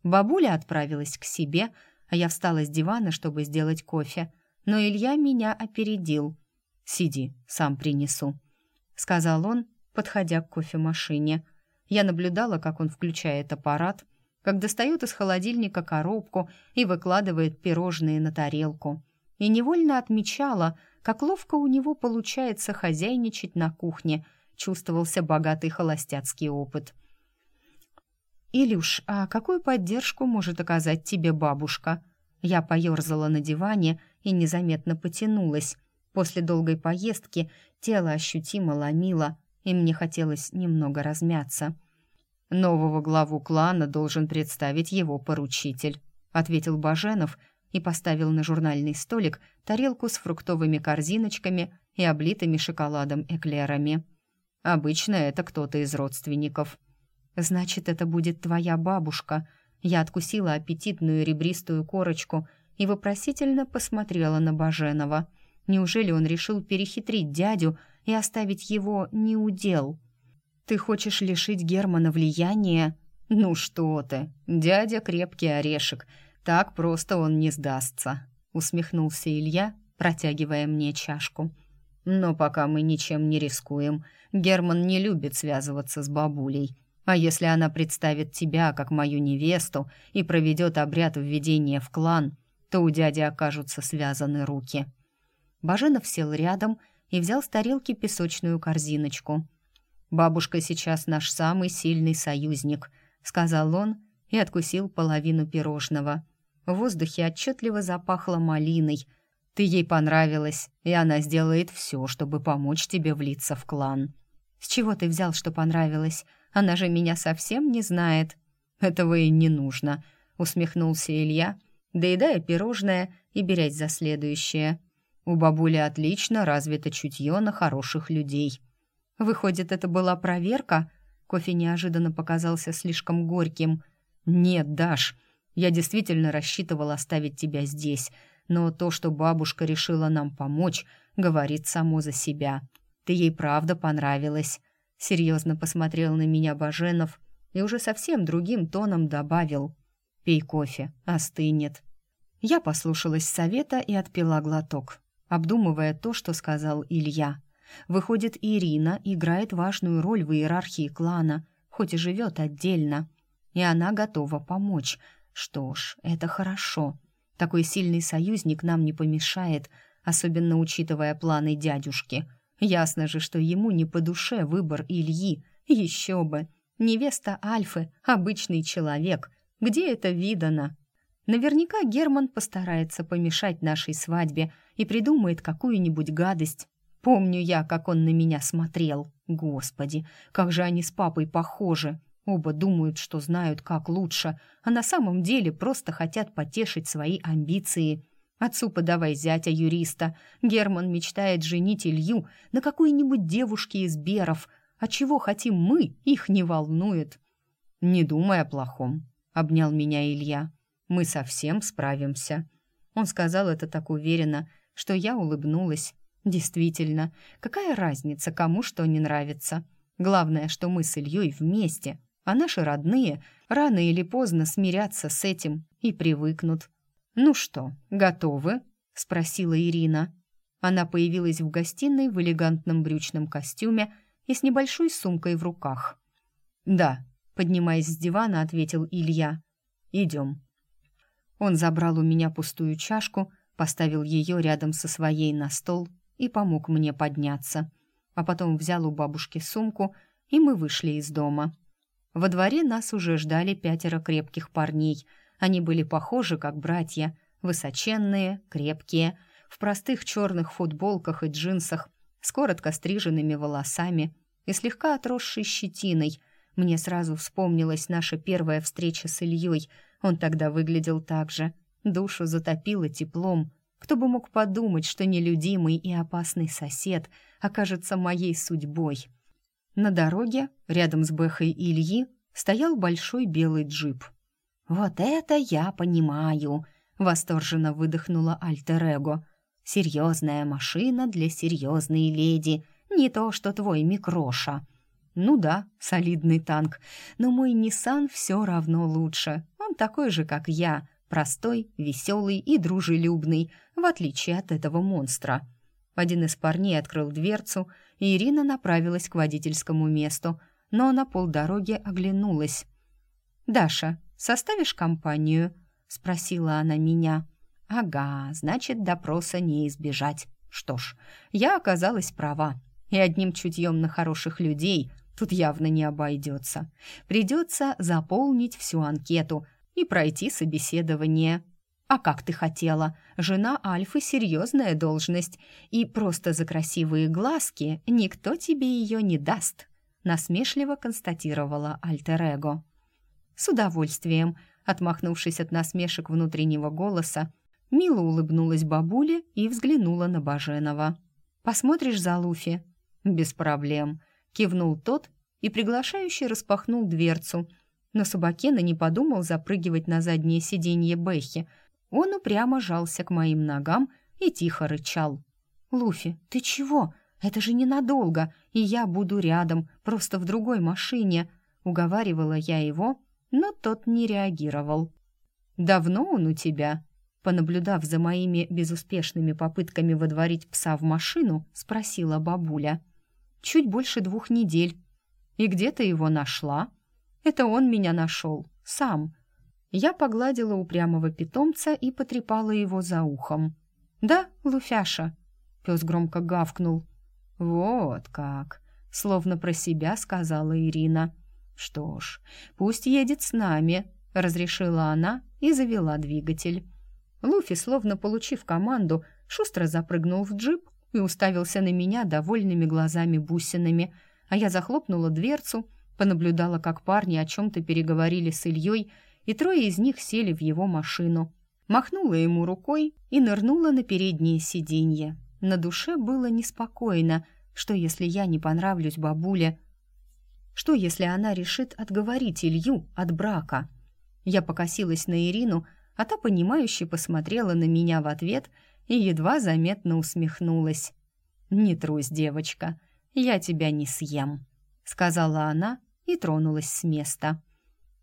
Бабуля отправилась к себе, — а я встала с дивана, чтобы сделать кофе. Но Илья меня опередил. «Сиди, сам принесу», — сказал он, подходя к кофемашине. Я наблюдала, как он включает аппарат, как достает из холодильника коробку и выкладывает пирожные на тарелку. И невольно отмечала, как ловко у него получается хозяйничать на кухне. Чувствовался богатый холостяцкий опыт — «Илюш, а какую поддержку может оказать тебе бабушка?» Я поерзала на диване и незаметно потянулась. После долгой поездки тело ощутимо ломило, и мне хотелось немного размяться. «Нового главу клана должен представить его поручитель», ответил Баженов и поставил на журнальный столик тарелку с фруктовыми корзиночками и облитыми шоколадом эклерами. «Обычно это кто-то из родственников». «Значит, это будет твоя бабушка». Я откусила аппетитную ребристую корочку и вопросительно посмотрела на Баженова. Неужели он решил перехитрить дядю и оставить его неудел? «Ты хочешь лишить Германа влияния?» «Ну что ты, дядя крепкий орешек, так просто он не сдастся», усмехнулся Илья, протягивая мне чашку. «Но пока мы ничем не рискуем, Герман не любит связываться с бабулей. А если она представит тебя как мою невесту и проведет обряд введения в клан, то у дяди окажутся связаны руки». Баженов сел рядом и взял с тарелки песочную корзиночку. «Бабушка сейчас наш самый сильный союзник», — сказал он и откусил половину пирожного. В воздухе отчетливо запахло малиной. «Ты ей понравилась, и она сделает все, чтобы помочь тебе влиться в клан». «С чего ты взял, что понравилось? Она же меня совсем не знает». «Этого и не нужно», — усмехнулся Илья, доедая пирожное и берясь за следующее. «У бабули отлично развито чутье на хороших людей». «Выходит, это была проверка?» Кофе неожиданно показался слишком горьким. «Нет, Даш, я действительно рассчитывал оставить тебя здесь, но то, что бабушка решила нам помочь, говорит само за себя. Ты ей правда понравилась». Серьезно посмотрел на меня Баженов и уже совсем другим тоном добавил «Пей кофе, остынет». Я послушалась совета и отпила глоток, обдумывая то, что сказал Илья. Выходит, Ирина играет важную роль в иерархии клана, хоть и живет отдельно. И она готова помочь. Что ж, это хорошо. Такой сильный союзник нам не помешает, особенно учитывая планы дядюшки. Ясно же, что ему не по душе выбор Ильи. Еще бы. Невеста Альфы — обычный человек. Где это видано? Наверняка Герман постарается помешать нашей свадьбе и придумает какую-нибудь гадость. Помню я, как он на меня смотрел. Господи, как же они с папой похожи. Оба думают, что знают, как лучше, а на самом деле просто хотят потешить свои амбиции. Отцу подавай зятя юриста. Герман мечтает женить Илью на какой-нибудь девушке из Беров, а чего хотим мы, их не волнует. «Не думай о плохом», — обнял меня Илья. «Мы совсем справимся». Он сказал это так уверенно, что я улыбнулась. Действительно, какая разница, кому что не нравится? Главное, что мы с Ильей вместе, а наши родные рано или поздно смирятся с этим и привыкнут. «Ну что, готовы?» — спросила Ирина. Она появилась в гостиной в элегантном брючном костюме и с небольшой сумкой в руках. «Да», — поднимаясь с дивана, ответил Илья. «Идем». Он забрал у меня пустую чашку, поставил ее рядом со своей на стол и помог мне подняться. А потом взял у бабушки сумку, и мы вышли из дома. Во дворе нас уже ждали пятеро крепких парней. Они были похожи, как братья, высоченные, крепкие, в простых черных футболках и джинсах, с коротко стриженными волосами и слегка отросшей щетиной. Мне сразу вспомнилась наша первая встреча с Ильей. Он тогда выглядел так же. Душу затопило теплом. Кто бы мог подумать, что нелюдимый и опасный сосед окажется моей судьбой. На дороге, рядом с Бэхой Ильи, стоял большой белый джип. «Вот это я понимаю!» — восторженно выдохнула Альтер-Эго — Серьезная машина для серьезной леди, не то что твой микроша. Ну да, солидный танк, но мой Nissan все равно лучше. Такой же, как я, простой, веселый и дружелюбный, в отличие от этого монстра. Один из парней открыл дверцу, и Ирина направилась к водительскому месту, но на полдороги оглянулась. «Даша, составишь компанию?» — спросила она меня. Ага, значит, допроса не избежать. Что ж, я оказалась права. И одним чутьем на хороших людей тут явно не обойдется. Придется заполнить всю анкету и пройти собеседование. А как ты хотела? Жена Альфы — серьезная должность, и просто за красивые глазки никто тебе ее не даст, насмешливо констатировала Альтер-Эго. С удовольствием, отмахнувшись от насмешек внутреннего голоса, Мило улыбнулась бабуле и взглянула на Баженова. «Посмотришь за Луфи?» «Без проблем», — кивнул тот и приглашающе распахнул дверцу. Но Собакена не подумал запрыгивать на заднее сиденье Бэхи. Он упрямо жался к моим ногам и тихо рычал. «Луфи, ты чего? Это же ненадолго, и я буду рядом, просто в другой машине», — уговаривала я его, но тот не реагировал. «Давно он у тебя?» Понаблюдав за моими безуспешными попытками водворить пса в машину, спросила бабуля. «Чуть больше двух недель. И где ты его нашла?» «Это он меня нашел. Сам». Я погладила упрямого питомца и потрепала его за ухом. «Да, Луфяша?» Пес громко гавкнул. «Вот как!» — словно про себя сказала Ирина. «Что ж, пусть едет с нами», — разрешила она и завела двигатель. Луфи, словно получив команду, шустро запрыгнул в джип и уставился на меня довольными глазами-бусинами, а я захлопнула дверцу, понаблюдала, как парни о чем-то переговорили с Ильей, и трое из них сели в его машину. Махнула ему рукой и нырнула на переднее сиденье. На душе было неспокойно. Что, если я не понравлюсь бабуле? Что, если она решит отговорить Илью от брака? Я покосилась на Ирину, а та, понимающе посмотрела на меня в ответ и едва заметно усмехнулась. «Не трусь, девочка, я тебя не съем», — сказала она и тронулась с места.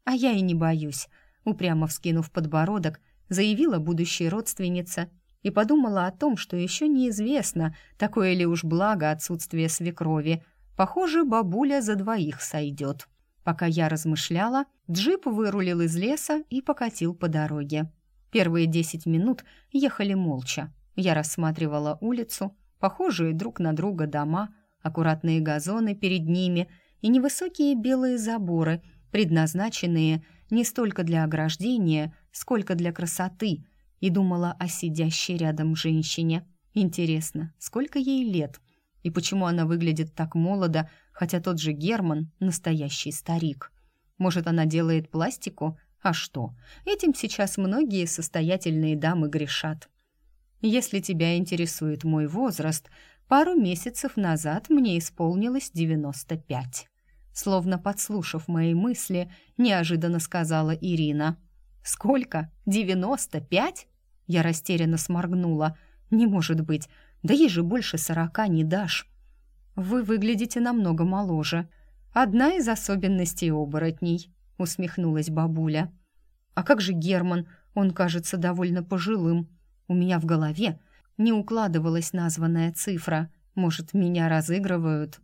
«А я и не боюсь», — упрямо вскинув подбородок, заявила будущая родственница и подумала о том, что еще неизвестно, такое ли уж благо отсутствие свекрови. Похоже, бабуля за двоих сойдет. Пока я размышляла, джип вырулил из леса и покатил по дороге. Первые десять минут ехали молча. Я рассматривала улицу, похожие друг на друга дома, аккуратные газоны перед ними и невысокие белые заборы, предназначенные не столько для ограждения, сколько для красоты, и думала о сидящей рядом женщине. Интересно, сколько ей лет? И почему она выглядит так молодо, хотя тот же Герман — настоящий старик? Может, она делает пластику? А что? Этим сейчас многие состоятельные дамы грешат. Если тебя интересует мой возраст, пару месяцев назад мне исполнилось 95. Словно подслушав мои мысли, неожиданно сказала Ирина. «Сколько? Девяносто пять?» Я растерянно сморгнула. «Не может быть. Да ей же больше сорока не дашь». «Вы выглядите намного моложе. Одна из особенностей оборотней», — усмехнулась бабуля. «А как же Герман? Он кажется довольно пожилым. У меня в голове не укладывалась названная цифра. Может, меня разыгрывают?»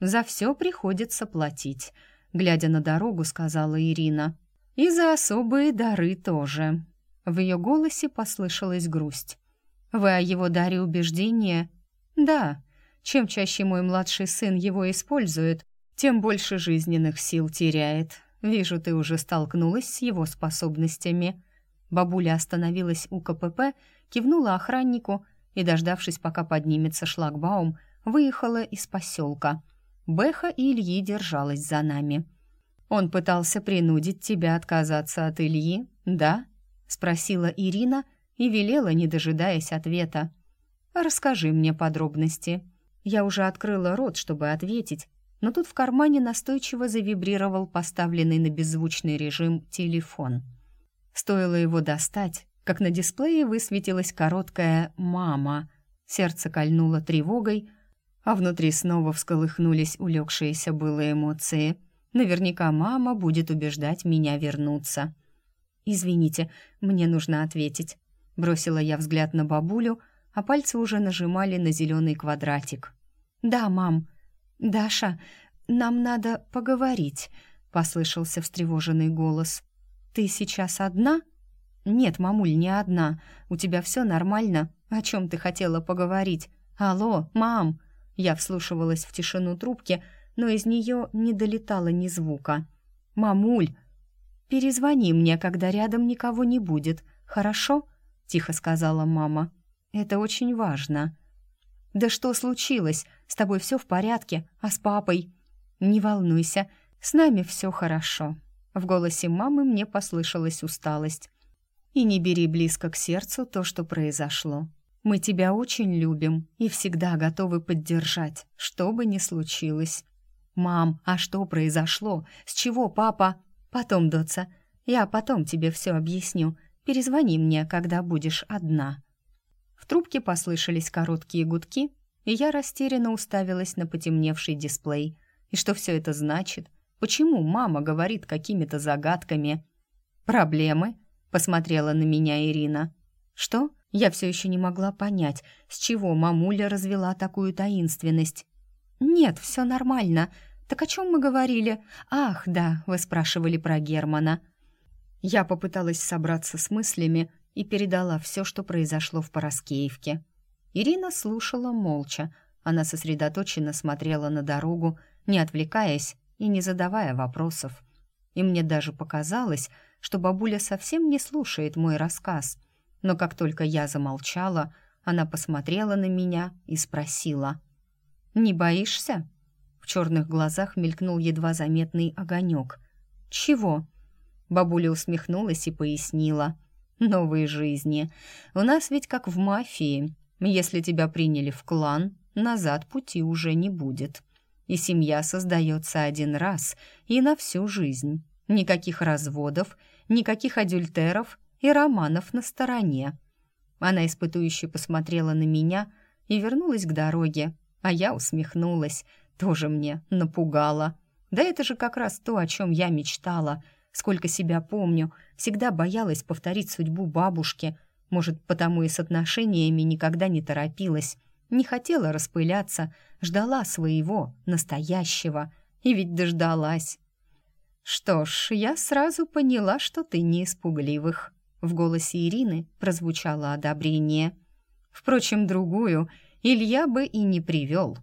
«За все приходится платить», — глядя на дорогу, сказала Ирина. «И за особые дары тоже». В ее голосе послышалась грусть. «Вы о его даре убеждения?» «Да. Чем чаще мой младший сын его использует, тем больше жизненных сил теряет. Вижу, ты уже столкнулась с его способностями». Бабуля остановилась у КПП, кивнула охраннику и, дождавшись, пока поднимется шлагбаум, выехала из поселка — Беха и Ильи держалась за нами. «Он пытался принудить тебя отказаться от Ильи, да?» — спросила Ирина и велела, не дожидаясь ответа. «Расскажи мне подробности». Я уже открыла рот, чтобы ответить, но тут в кармане настойчиво завибрировал поставленный на беззвучный режим телефон. Стоило его достать, как на дисплее высветилась короткая «мама». Сердце кольнуло тревогой, а внутри снова всколыхнулись улегшиеся было эмоции. Наверняка мама будет убеждать меня вернуться. «Извините, мне нужно ответить», — бросила я взгляд на бабулю, а пальцы уже нажимали на зеленый квадратик. «Да, мам. Даша, нам надо поговорить», — послышался встревоженный голос. «Ты сейчас одна?» «Нет, мамуль, не одна. У тебя все нормально. О чем ты хотела поговорить? Алло, мам!» Я вслушивалась в тишину трубки, но из нее не долетало ни звука. «Мамуль, перезвони мне, когда рядом никого не будет, хорошо?» — тихо сказала мама. «Это очень важно». «Да что случилось? С тобой все в порядке, а с папой?» «Не волнуйся, с нами все хорошо». В голосе мамы мне послышалась усталость. «И не бери близко к сердцу то, что произошло. Мы тебя очень любим и всегда готовы поддержать, что бы ни случилось. Мам, а что произошло? С чего папа? Потом, Доца, я потом тебе все объясню. Перезвони мне, когда будешь одна. В трубке послышались короткие гудки, и я растерянно уставилась на потемневший дисплей. И что все это значит? Почему мама говорит какими-то загадками? «Проблемы?» — посмотрела на меня Ирина. «Что?» Я все еще не могла понять, с чего мамуля развела такую таинственность. «Нет, все нормально. Так о чем мы говорили? Ах, да, вы спрашивали про Германа». Я попыталась собраться с мыслями и передала все, что произошло в Пороскеевке. Ирина слушала молча, Она сосредоточенно смотрела на дорогу, не отвлекаясь и не задавая вопросов. И мне даже показалось, что бабуля совсем не слушает мой рассказ. Но как только я замолчала, она посмотрела на меня и спросила. «Не боишься?» В черных глазах мелькнул едва заметный огонек. «Чего?» Бабуля усмехнулась и пояснила. «Новые жизни. У нас ведь как в мафии. Если тебя приняли в клан, назад пути уже не будет. И семья создается один раз и на всю жизнь. Никаких разводов, никаких адюльтеров и романов на стороне». Она испытующе посмотрела на меня и вернулась к дороге, а я усмехнулась. Тоже мне напугала. Да это же как раз то, о чем я мечтала — Сколько себя помню, всегда боялась повторить судьбу бабушки. Может, потому и с отношениями никогда не торопилась. Не хотела распыляться, ждала своего, настоящего. И ведь дождалась. «Что ж, я сразу поняла, что ты не испугливых». В голосе Ирины прозвучало одобрение. Впрочем, другую Илья бы и не привел.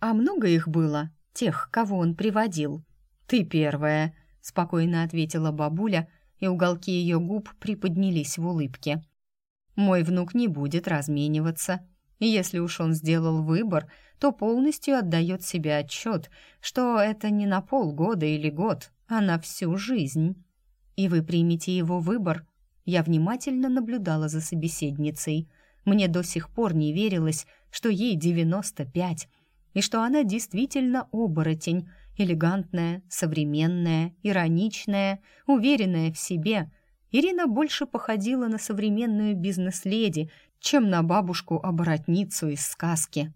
А много их было, тех, кого он приводил. «Ты первая», спокойно ответила бабуля, и уголки ее губ приподнялись в улыбке. Мой внук не будет размениваться. И если уж он сделал выбор, то полностью отдает себе отчет, что это не на полгода или год, а на всю жизнь. И вы примете его выбор. Я внимательно наблюдала за собеседницей. Мне до сих пор не верилось, что ей девяносто пять, и что она действительно оборотень, Элегантная, современная, ироничная, уверенная в себе, Ирина больше походила на современную бизнес-леди, чем на бабушку-оборотницу из сказки.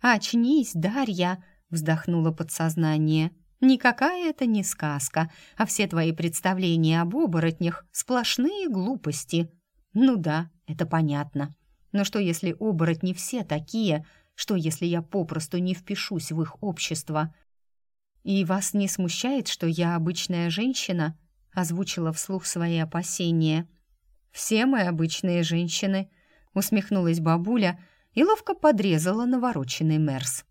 «Очнись, Дарья!» — вздохнуло подсознание. «Никакая это не сказка, а все твои представления об оборотнях — сплошные глупости». «Ну да, это понятно. Но что, если оборотни все такие? Что, если я попросту не впишусь в их общество?» «И вас не смущает, что я обычная женщина?» — озвучила вслух свои опасения. «Все мы обычные женщины», — усмехнулась бабуля и ловко подрезала навороченный мерс.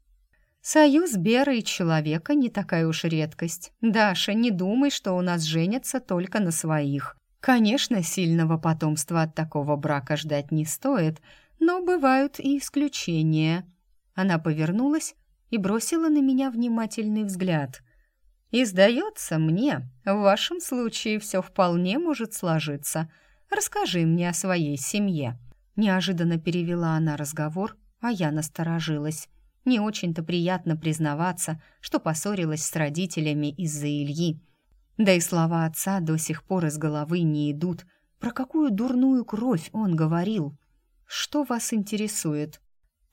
«Союз Беры и человека не такая уж редкость. Даша, не думай, что у нас женятся только на своих. Конечно, сильного потомства от такого брака ждать не стоит, но бывают и исключения». Она повернулась и бросила на меня внимательный взгляд. «И сдается мне, в вашем случае все вполне может сложиться. Расскажи мне о своей семье». Неожиданно перевела она разговор, а я насторожилась. Не очень-то приятно признаваться, что поссорилась с родителями из-за Ильи. Да и слова отца до сих пор из головы не идут. Про какую дурную кровь он говорил? «Что вас интересует?»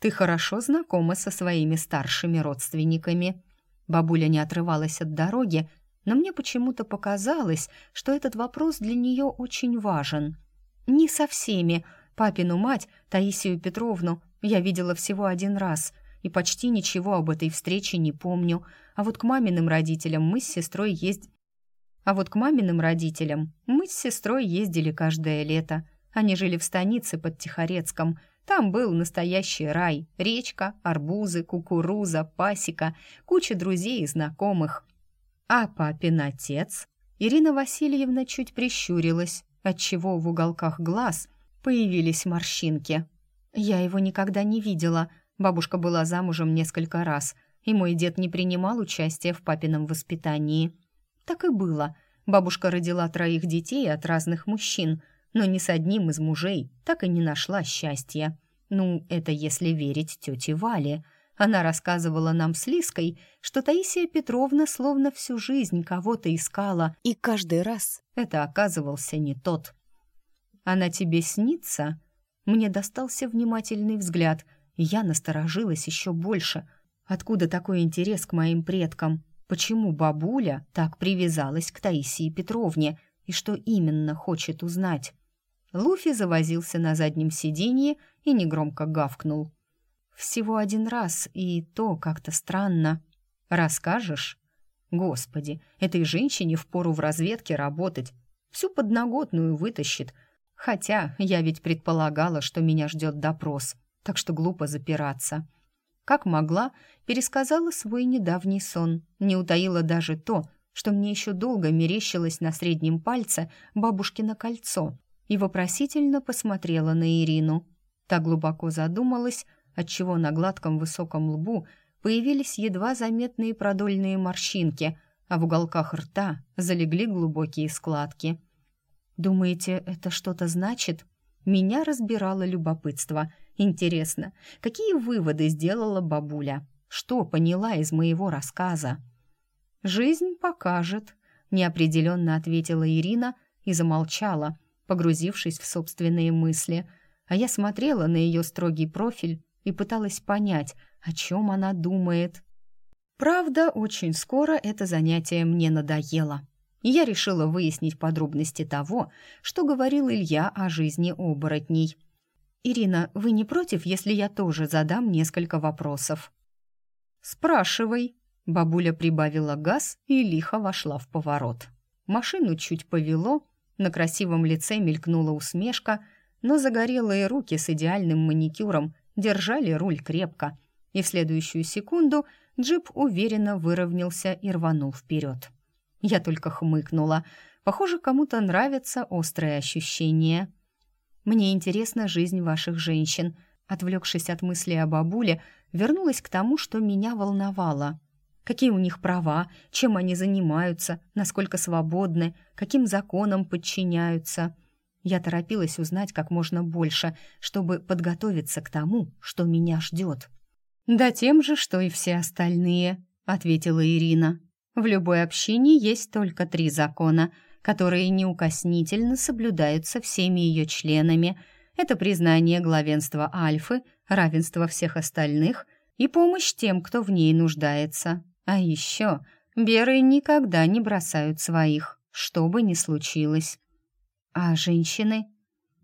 Ты хорошо знакома со своими старшими родственниками». Бабуля не отрывалась от дороги, но мне почему-то показалось, что этот вопрос для нее очень важен. «Не со всеми. Папину мать, Таисию Петровну, я видела всего один раз и почти ничего об этой встрече не помню. А вот к маминым родителям мы с сестрой ездили... А вот к маминым родителям мы с сестрой ездили каждое лето. Они жили в станице под Тихорецком — там был настоящий рай. Речка, арбузы, кукуруза, пасека, куча друзей и знакомых. А папин отец? Ирина Васильевна чуть прищурилась, отчего в уголках глаз появились морщинки. Я его никогда не видела. Бабушка была замужем несколько раз, и мой дед не принимал участия в папином воспитании. Так и было. Бабушка родила троих детей от разных мужчин — но ни с одним из мужей так и не нашла счастья. Ну, это если верить тете Вале. Она рассказывала нам с Лиской, что Таисия Петровна словно всю жизнь кого-то искала, и каждый раз это оказывался не тот. «Она тебе снится?» Мне достался внимательный взгляд, и я насторожилась еще больше. Откуда такой интерес к моим предкам? Почему бабуля так привязалась к Таисии Петровне? И что именно хочет узнать? Луфи завозился на заднем сиденье и негромко гавкнул. «Всего один раз, и то как-то странно. Расскажешь?» «Господи, этой женщине впору в разведке работать. Всю подноготную вытащит. Хотя я ведь предполагала, что меня ждет допрос, так что глупо запираться». Как могла, пересказала свой недавний сон, не утаила даже то, что мне еще долго мерещилось на среднем пальце бабушкино кольцо, и вопросительно посмотрела на Ирину. Та глубоко задумалась, отчего на гладком высоком лбу появились едва заметные продольные морщинки, а в уголках рта залегли глубокие складки. «Думаете, это что-то значит?» Меня разбирало любопытство. Интересно, какие выводы сделала бабуля? Что поняла из моего рассказа? «Жизнь покажет», — неопределенно ответила Ирина и замолчала, погрузившись в собственные мысли. А я смотрела на ее строгий профиль и пыталась понять, о чем она думает. Правда, очень скоро это занятие мне надоело. Я решила выяснить подробности того, что говорил Илья о жизни оборотней. «Ирина, вы не против, если я тоже задам несколько вопросов?» «Спрашивай», Бабуля прибавила газ и лихо вошла в поворот. Машину чуть повело, на красивом лице мелькнула усмешка, но загорелые руки с идеальным маникюром держали руль крепко, и в следующую секунду джип уверенно выровнялся и рванул вперед. Я только хмыкнула. Похоже, кому-то нравятся острые ощущения. «Мне интересна жизнь ваших женщин», отвлекшись от мысли о бабуле, вернулась к тому, что меня волновало — Какие у них права, чем они занимаются, насколько свободны, каким законам подчиняются. Я торопилась узнать как можно больше, чтобы подготовиться к тому, что меня ждет. «Да тем же, что и все остальные», — ответила Ирина. «В любой общине есть только три закона, которые неукоснительно соблюдаются всеми ее членами. Это признание главенства Альфы, равенство всех остальных и помощь тем, кто в ней нуждается. А еще беры никогда не бросают своих, что бы ни случилось. А женщины?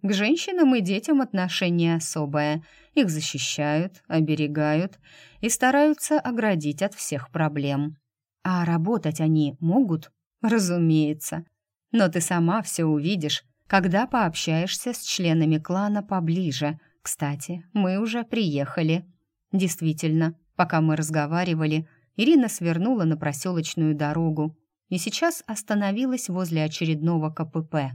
К женщинам и детям отношение особое. Их защищают, оберегают и стараются оградить от всех проблем. А работать они могут? Разумеется. Но ты сама все увидишь, когда пообщаешься с членами клана поближе. Кстати, мы уже приехали. Действительно, пока мы разговаривали, Ирина свернула на проселочную дорогу и сейчас остановилась возле очередного КПП.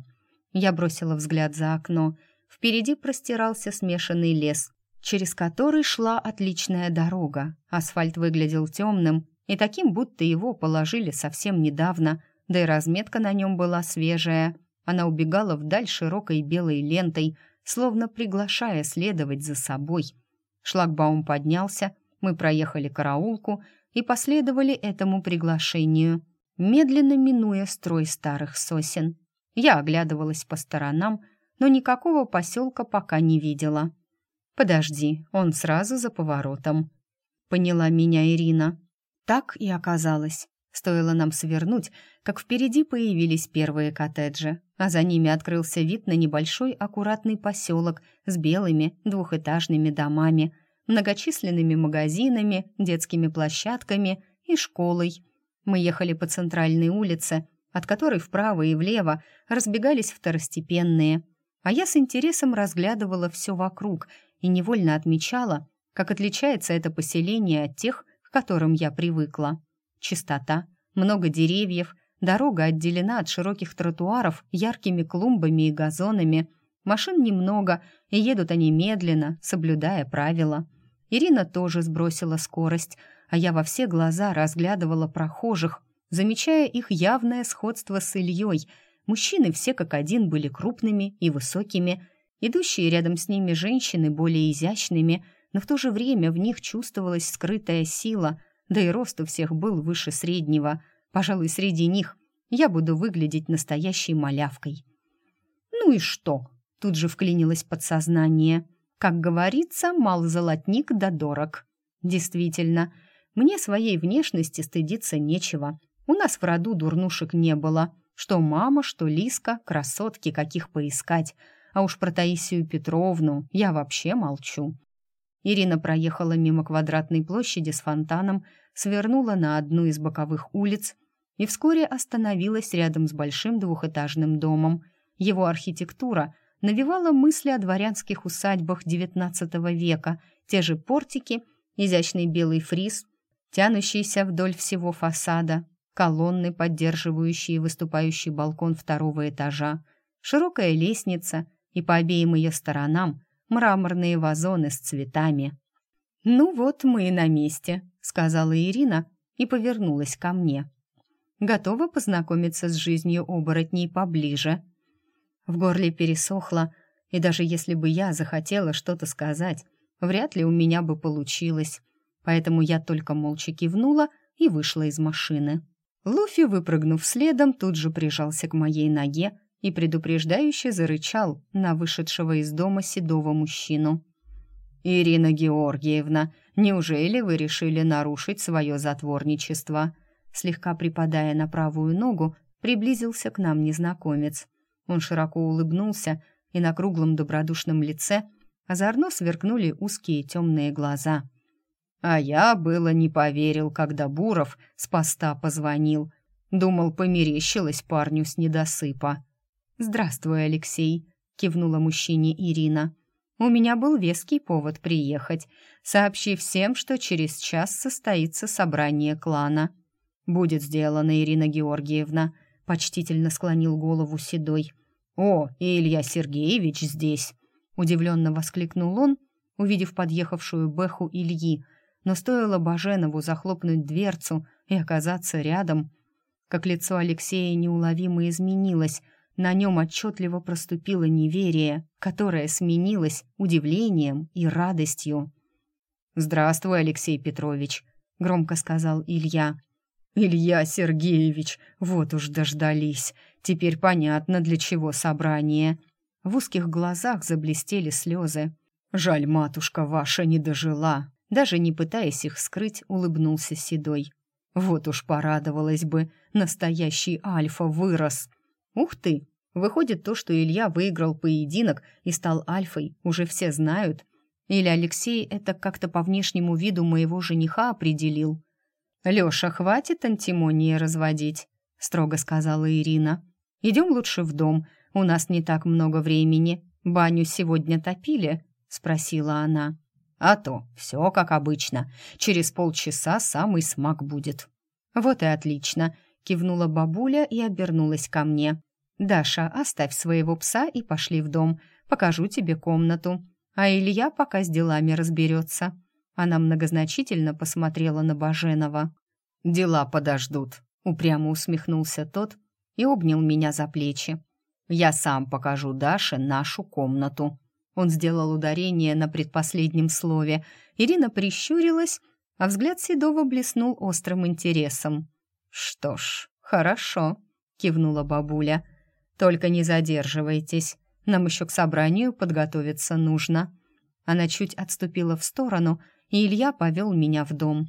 Я бросила взгляд за окно. Впереди простирался смешанный лес, через который шла отличная дорога. Асфальт выглядел темным и таким, будто его положили совсем недавно, да и разметка на нем была свежая. Она убегала вдаль широкой белой лентой, словно приглашая следовать за собой. Шлагбаум поднялся, мы проехали караулку, и последовали этому приглашению, медленно минуя строй старых сосен. Я оглядывалась по сторонам, но никакого поселка пока не видела. «Подожди, он сразу за поворотом», — поняла меня Ирина. Так и оказалось. Стоило нам свернуть, как впереди появились первые коттеджи, а за ними открылся вид на небольшой аккуратный поселок с белыми двухэтажными домами — многочисленными магазинами, детскими площадками и школой. Мы ехали по центральной улице, от которой вправо и влево разбегались второстепенные, а я с интересом разглядывала все вокруг и невольно отмечала, как отличается это поселение от тех, к которым я привыкла. Чистота, много деревьев, дорога отделена от широких тротуаров яркими клумбами и газонами, машин немного, и едут они медленно, соблюдая правила. Ирина тоже сбросила скорость, а я во все глаза разглядывала прохожих, замечая их явное сходство с Ильей. Мужчины все как один были крупными и высокими, идущие рядом с ними женщины более изящными, но в то же время в них чувствовалась скрытая сила, да и рост у всех был выше среднего. Пожалуй, среди них я буду выглядеть настоящей малявкой. «Ну и что?» — тут же вклинилось подсознание. Как говорится, мал золотник да дорог. Действительно, мне своей внешности стыдиться нечего. У нас в роду дурнушек не было. Что мама, что Лиска, красотки каких поискать. А уж про Таисию Петровну я вообще молчу. Ирина проехала мимо квадратной площади с фонтаном, свернула на одну из боковых улиц и вскоре остановилась рядом с большим двухэтажным домом. Его архитектура навевала мысли о дворянских усадьбах XIX века, те же портики изящный белый фриз, тянущийся вдоль всего фасада, колонны, поддерживающие выступающий балкон второго этажа, широкая лестница и по обеим ее сторонам мраморные вазоны с цветами. «Ну вот мы и на месте», — сказала Ирина и повернулась ко мне. «Готова познакомиться с жизнью оборотней поближе?» В горле пересохло, и даже если бы я захотела что-то сказать, вряд ли у меня бы получилось. Поэтому я только молча кивнула и вышла из машины. Луфи, выпрыгнув следом, тут же прижался к моей ноге и предупреждающе зарычал на вышедшего из дома седого мужчину. «Ирина Георгиевна, неужели вы решили нарушить свое затворничество?» Слегка припадая на правую ногу, приблизился к нам незнакомец. Он широко улыбнулся, и на круглом добродушном лице озорно сверкнули узкие темные глаза. А я было не поверил, когда Буров с поста позвонил. Думал, померещилась парню с недосыпа. «Здравствуй, Алексей», — кивнула мужчине Ирина. «У меня был веский повод приехать. Сообщи всем, что через час состоится собрание клана». «Будет сделано, Ирина Георгиевна», — почтительно склонил голову Седой. «О, и Илья Сергеевич здесь!» — удивленно воскликнул он, увидев подъехавшую Бэху Ильи, но стоило Баженову захлопнуть дверцу и оказаться рядом, как лицо Алексея неуловимо изменилось, на нем отчетливо проступило неверие, которое сменилось удивлением и радостью. «Здравствуй, Алексей Петрович», — громко сказал Илья. «Илья Сергеевич, вот уж дождались. Теперь понятно, для чего собрание». В узких глазах заблестели слезы. «Жаль, матушка ваша не дожила. Даже не пытаясь их скрыть, улыбнулся Седой. Вот уж порадовалась бы, настоящий альфа вырос. Ух ты! Выходит, то, что Илья выиграл поединок и стал альфой, уже все знают. Или Алексей это как-то по внешнему виду моего жениха определил. «Лёша, хватит антимонии разводить», — строго сказала Ирина. «Идем лучше в дом, у нас не так много времени. Баню сегодня топили?» — спросила она. А то все как обычно. Через полчаса самый смак будет. Вот и отлично, кивнула бабуля и обернулась ко мне. Даша, оставь своего пса и пошли в дом. Покажу тебе комнату. А Илья пока с делами разберется. Она многозначительно посмотрела на Баженова. «Дела подождут», — упрямо усмехнулся тот и обнял меня за плечи. «Я сам покажу Даше нашу комнату». Он сделал ударение на предпоследнем слове. Ирина прищурилась, а взгляд Седова блеснул острым интересом. «Что ж, хорошо», — кивнула бабуля. «Только не задерживайтесь, нам еще к собранию подготовиться нужно». Она чуть отступила в сторону, и Илья повел меня в дом.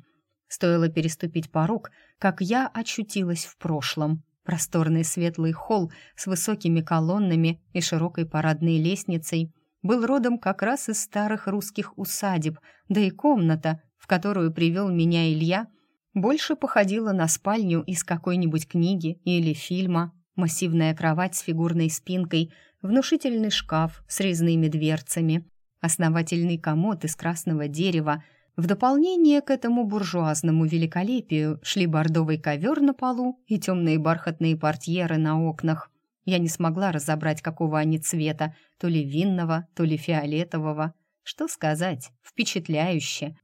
Стоило переступить порог, как я очутилась в прошлом. Просторный светлый холл с высокими колоннами и широкой парадной лестницей — был родом как раз из старых русских усадеб, да и комната, в которую привел меня Илья, больше походила на спальню из какой-нибудь книги или фильма. Массивная кровать с фигурной спинкой, внушительный шкаф с резными дверцами, основательный комод из красного дерева. В дополнение к этому буржуазному великолепию шли бордовый ковер на полу и темные бархатные портьеры на окнах. Я не смогла разобрать, какого они цвета, то ли винного, то ли фиолетового. Что сказать, впечатляюще.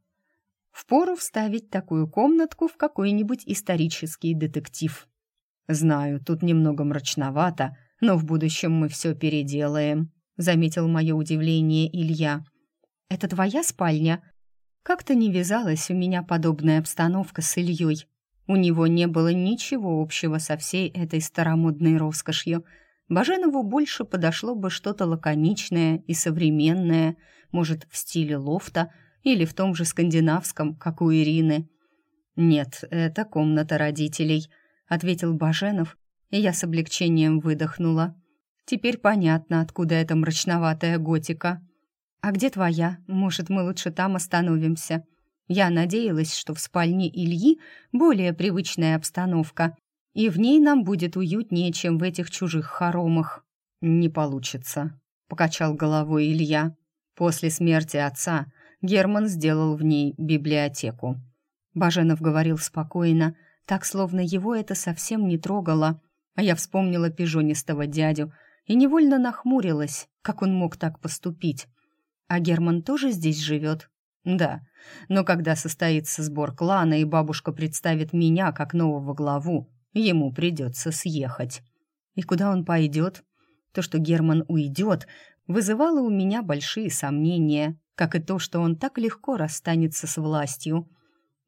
Впору вставить такую комнатку в какой-нибудь исторический детектив. Знаю, тут немного мрачновато, но в будущем мы все переделаем, заметил мое удивление Илья. Это твоя спальня? Как-то не вязалась у меня подобная обстановка с Ильей. У него не было ничего общего со всей этой старомодной роскошью. Баженову больше подошло бы что-то лаконичное и современное, может, в стиле лофта или в том же скандинавском, как у Ирины. «Нет, это комната родителей», — ответил Баженов, и я с облегчением выдохнула. «Теперь понятно, откуда эта мрачноватая готика». «А где твоя? Может, мы лучше там остановимся?» Я надеялась, что в спальне Ильи более привычная обстановка, и в ней нам будет уютнее, чем в этих чужих хоромах. «Не получится», — покачал головой Илья. «После смерти отца Герман сделал в ней библиотеку. Баженов говорил спокойно, так, словно его это совсем не трогало, а я вспомнила пижонистого дядю и невольно нахмурилась, как он мог так поступить. А Герман тоже здесь живет? Да, но когда состоится сбор клана и бабушка представит меня как нового главу, ему придется съехать. И куда он пойдет? То, что Герман уйдет, вызывало у меня большие сомнения, как и то, что он так легко расстанется с властью.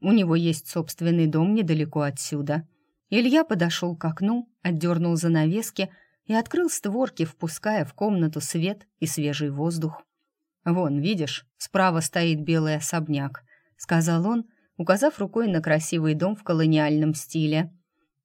У него есть собственный дом недалеко отсюда. Илья подошел к окну, отдернул занавески и открыл створки, впуская в комнату свет и свежий воздух. «Вон, видишь, справа стоит белый особняк», — сказал он, указав рукой на красивый дом в колониальном стиле.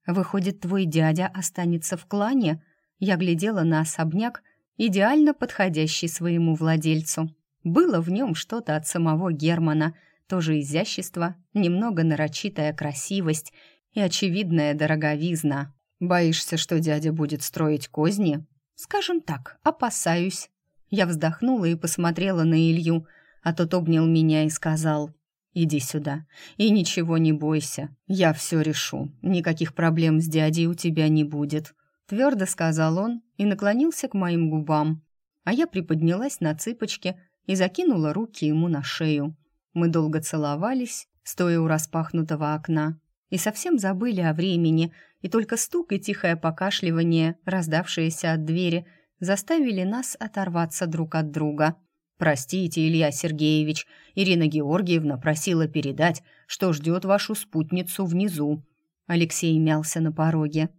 «Выходит, твой дядя останется в клане?» Я глядела на особняк, идеально подходящий своему владельцу. Было в нем что-то от самого Германа, тоже изящество, немного нарочитая красивость и очевидная дороговизна. «Боишься, что дядя будет строить козни?» «Скажем так, опасаюсь». Я вздохнула и посмотрела на Илью, а тот обнял меня и сказал, «Иди сюда и ничего не бойся, я все решу, никаких проблем с дядей у тебя не будет», твердо сказал он и наклонился к моим губам, а я приподнялась на цыпочки и закинула руки ему на шею. Мы долго целовались, стоя у распахнутого окна, и совсем забыли о времени, и только стук и тихое покашливание, раздавшиеся от двери, заставили нас оторваться друг от друга. «Простите, Илья Сергеевич, Ирина Георгиевна просила передать, что ждет вашу спутницу внизу». Алексей мялся на пороге.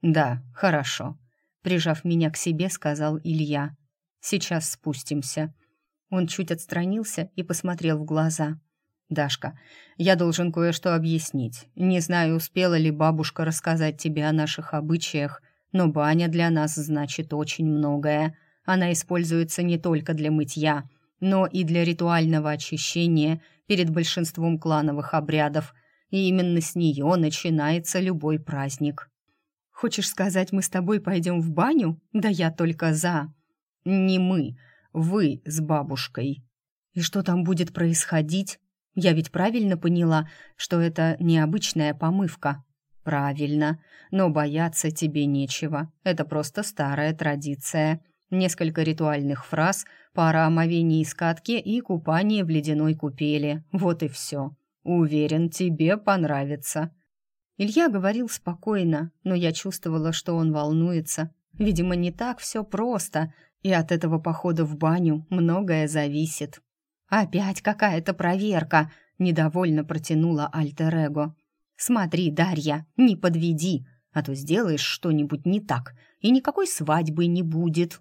«Да, хорошо», — прижав меня к себе, сказал Илья. «Сейчас спустимся». Он чуть отстранился и посмотрел в глаза. «Дашка, я должен кое-что объяснить. Не знаю, успела ли бабушка рассказать тебе о наших обычаях, но баня для нас значит очень многое. Она используется не только для мытья, но и для ритуального очищения перед большинством клановых обрядов, и именно с нее начинается любой праздник. Хочешь сказать, мы с тобой пойдем в баню? Да я только за. Не мы, вы с бабушкой. И что там будет происходить? Я ведь правильно поняла, что это необычная помывка. Правильно, но бояться тебе нечего. Это просто старая традиция. Несколько ритуальных фраз, пара омовений из катки и купание в ледяной купели. Вот и все. Уверен, тебе понравится. Илья говорил спокойно, но я чувствовала, что он волнуется. Видимо, не так все просто, и от этого похода в баню многое зависит. «Опять какая-то проверка!» — недовольно протянула Альтер-Эго. «Смотри, Дарья, не подведи, а то сделаешь что-нибудь не так, и никакой свадьбы не будет».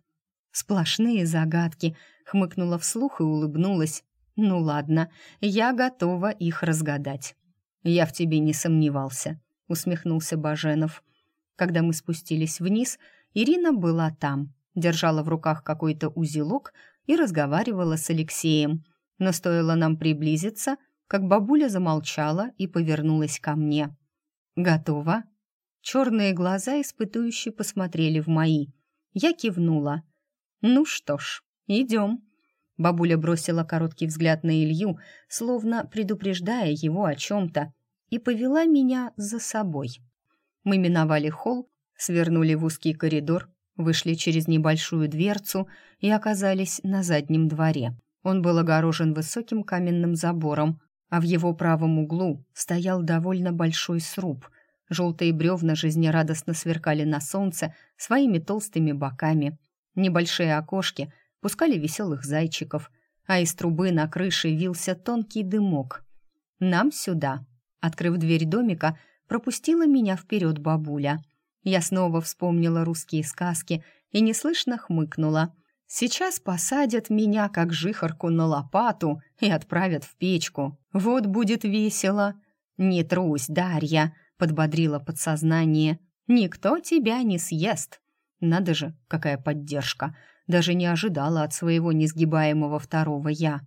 «Сплошные загадки», — хмыкнула вслух и улыбнулась. «Ну ладно, я готова их разгадать». «Я в тебе не сомневался», усмехнулся Баженов. Когда мы спустились вниз, Ирина была там, держала в руках какой-то узелок и разговаривала с Алексеем. Но стоило нам приблизиться, как бабуля замолчала и повернулась ко мне. «Готово?» Черные глаза испытующие посмотрели в мои. Я кивнула. «Ну что ж, идем». Бабуля бросила короткий взгляд на Илью, словно предупреждая его о чем-то, и повела меня за собой. Мы миновали холл, свернули в узкий коридор, вышли через небольшую дверцу и оказались на заднем дворе. Он был огорожен высоким каменным забором, а в его правом углу стоял довольно большой сруб. Желтые бревна жизнерадостно сверкали на солнце своими толстыми боками. Небольшие окошки пускали веселых зайчиков, а из трубы на крыше вился тонкий дымок. «Нам сюда», Открыв дверь домика, пропустила меня вперед бабуля. Я снова вспомнила русские сказки и неслышно хмыкнула. Сейчас посадят меня, как жихарку, на лопату и отправят в печку. Вот будет весело. «Не трусь, Дарья», — подбодрила подсознание. «Никто тебя не съест». Надо же, какая поддержка. Даже не ожидала от своего несгибаемого второго «я».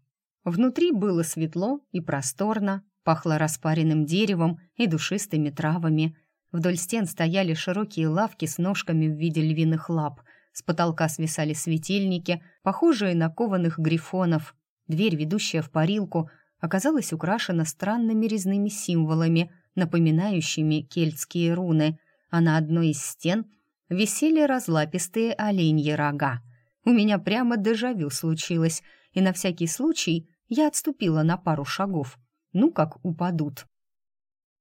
Внутри было светло и просторно, Пахло распаренным деревом и душистыми травами. Вдоль стен стояли широкие лавки с ножками в виде львиных лап. С потолка свисали светильники, похожие на кованых грифонов. Дверь, ведущая в парилку, оказалась украшена странными резными символами, напоминающими кельтские руны, а на одной из стен висели разлапистые оленьи рога. У меня прямо дежавю случилось, и на всякий случай я отступила на пару шагов. Ну, как упадут.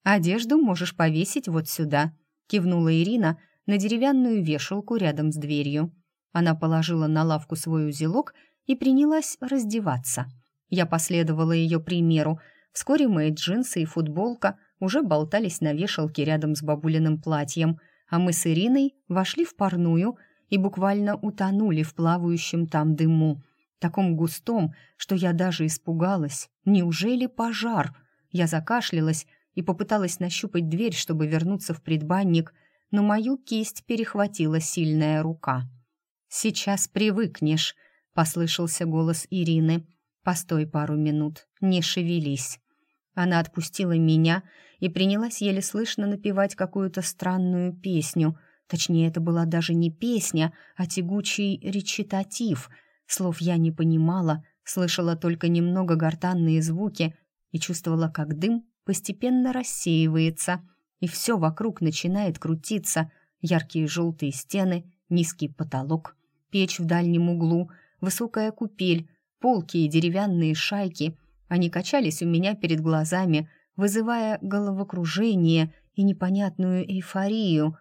«Одежду можешь повесить вот сюда», — кивнула Ирина на деревянную вешалку рядом с дверью. Она положила на лавку свой узелок и принялась раздеваться. Я последовала ее примеру. Вскоре мои джинсы и футболка уже болтались на вешалке рядом с бабулиным платьем, а мы с Ириной вошли в парную и буквально утонули в плавающем там дыму, таком густом, что я даже испугалась. Неужели пожар? Я закашлялась и попыталась нащупать дверь, чтобы вернуться в предбанник, но мою кисть перехватила сильная рука. «Сейчас привыкнешь», — послышался голос Ирины. «Постой пару минут, не шевелись». Она отпустила меня и принялась еле слышно напевать какую-то странную песню. Точнее, это была даже не песня, а тягучий речитатив. Слов я не понимала, слышала только немного гортанные звуки и чувствовала, как дым постепенно рассеивается, и все вокруг начинает крутиться. Яркие желтые стены, низкий потолок, печь в дальнем углу, высокая купель, полки и деревянные шайки. Они качались у меня перед глазами, вызывая головокружение и непонятную эйфорию.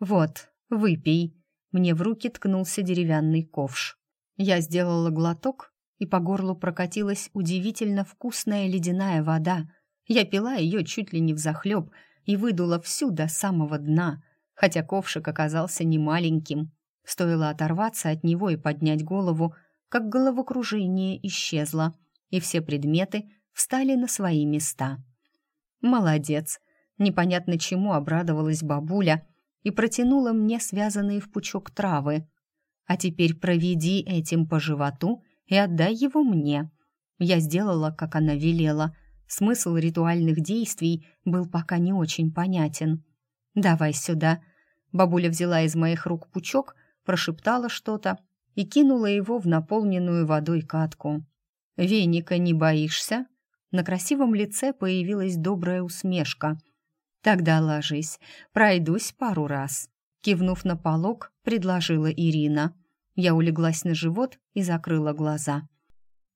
«Вот, выпей». Мне в руки ткнулся деревянный ковш. Я сделала глоток, и по горлу прокатилась удивительно вкусная ледяная вода — я пила ее чуть ли не взахлеб и выдула всю до самого дна, хотя ковшик оказался не маленьким. Стоило оторваться от него и поднять голову, как головокружение исчезло, и все предметы встали на свои места. «Молодец!» Непонятно чему обрадовалась бабуля и протянула мне связанные в пучок травы. «А теперь проведи этим по животу и отдай его мне». Я сделала, как она велела — Смысл ритуальных действий был пока не очень понятен. «Давай сюда». Бабуля взяла из моих рук пучок, прошептала что-то и кинула его в наполненную водой катку. «Веника не боишься?» На красивом лице появилась добрая усмешка. «Тогда ложись, пройдусь пару раз». Кивнув на полог, предложила Ирина. Я улеглась на живот и закрыла глаза.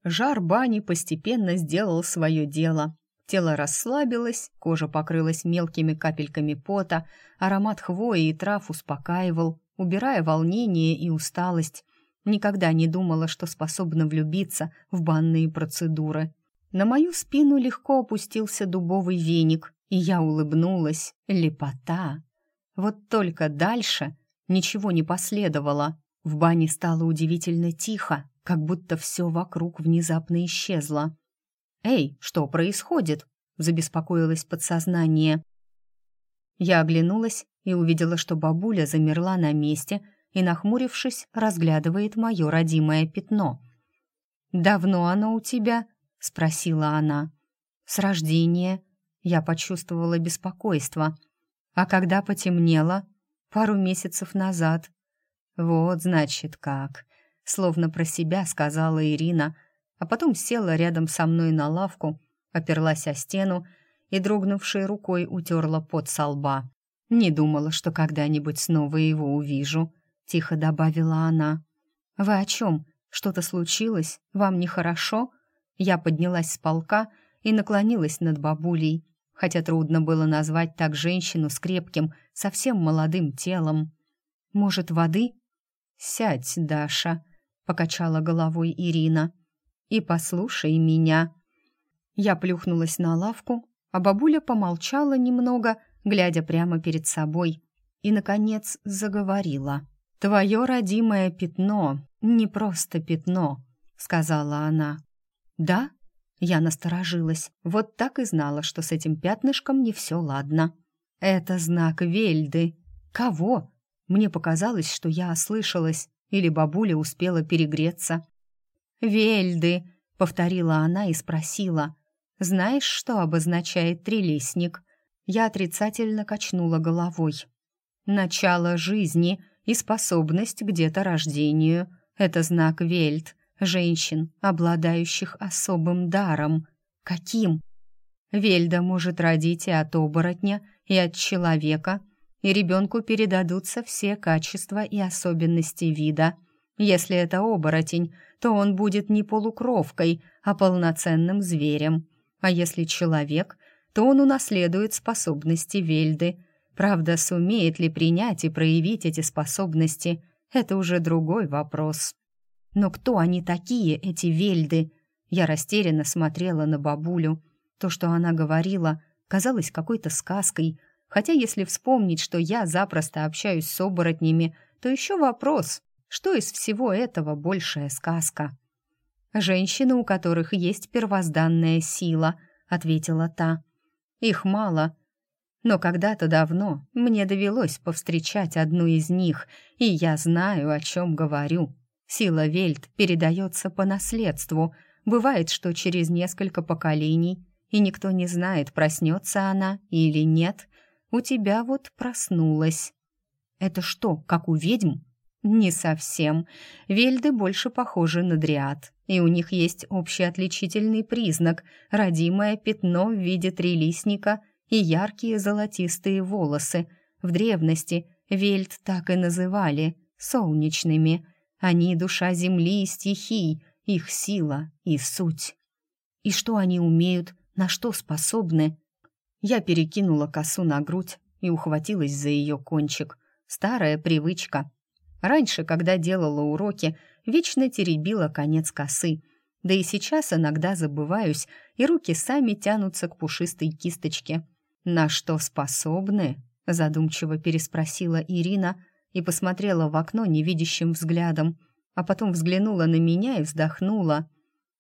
Жар бани постепенно сделал свое дело. Тело расслабилось, кожа покрылась мелкими капельками пота, аромат хвои и трав успокаивал, убирая волнение и усталость. Никогда не думала, что способна влюбиться в банные процедуры. На мою спину легко опустился дубовый веник, и я улыбнулась. Лепота! Вот только дальше ничего не последовало. В бане стало удивительно тихо, как будто все вокруг внезапно исчезло. «Эй, что происходит?» — забеспокоилось подсознание. Я оглянулась и увидела, что бабуля замерла на месте и, нахмурившись, разглядывает мое родимое пятно. «Давно оно у тебя?» — спросила она. «С рождения». Я почувствовала беспокойство. «А когда потемнело?» «Пару месяцев назад». «Вот, значит, как словно про себя сказала Ирина, а потом села рядом со мной на лавку, оперлась о стену и, дрогнувшей рукой, утерла пот со лба. «Не думала, что когда-нибудь снова его увижу», — тихо добавила она. «Вы о чем? Что-то случилось? Вам нехорошо?» Я поднялась с полка и наклонилась над бабулей, хотя трудно было назвать так женщину с крепким, совсем молодым телом. «Может, воды?» «Сядь, Даша», — покачала головой Ирина. «И послушай меня». Я плюхнулась на лавку, а бабуля помолчала немного, глядя прямо перед собой, и, наконец, заговорила. «Твое родимое пятно, не просто пятно», — сказала она. «Да?» — я насторожилась. Вот так и знала, что с этим пятнышком не все ладно. «Это знак Вельды». «Кого?» Мне показалось, что я ослышалась. Или бабуля успела перегреться. «Вельды», — повторила она и спросила, «Знаешь, что обозначает трилистник?» Я отрицательно качнула головой. «Начало жизни и способность к деторождению. Это знак Вельд. женщин, обладающих особым даром. Каким? Вельда может родить и от оборотня, и от человека, и ребенку передадутся все качества и особенности вида. Если это оборотень, то он будет не полукровкой, а полноценным зверем. А если человек, то он унаследует способности Вельды. Правда, сумеет ли принять и проявить эти способности, это уже другой вопрос. Но кто они такие, эти Вельды? Я растерянно смотрела на бабулю. То, что она говорила, казалось какой-то сказкой, хотя если вспомнить, что я запросто общаюсь с оборотнями, то еще вопрос, что из всего этого большая сказка? «Женщины, у которых есть первозданная сила», — ответила та. «Их мало, но когда-то давно мне довелось повстречать одну из них, и я знаю, о чем говорю. Сила Вельт передается по наследству. Бывает, что через несколько поколений, и никто не знает, проснется она или нет. У тебя вот проснулась. Это что, как у ведьм? Не совсем. Вельды больше похожи на дриад, и у них есть общий отличительный признак — родимое пятно в виде трилистника и яркие золотистые волосы. В древности Вельд так и называли — солнечными — они — душа земли и стихий, их сила и суть. И что они умеют, на что способны? Я перекинула косу на грудь и ухватилась за ее кончик. Старая привычка. Раньше, когда делала уроки, вечно теребила конец косы. Да и сейчас иногда забываюсь, и руки сами тянутся к пушистой кисточке. «На что способны?» — задумчиво переспросила Ирина, и посмотрела в окно невидящим взглядом, а потом взглянула на меня и вздохнула.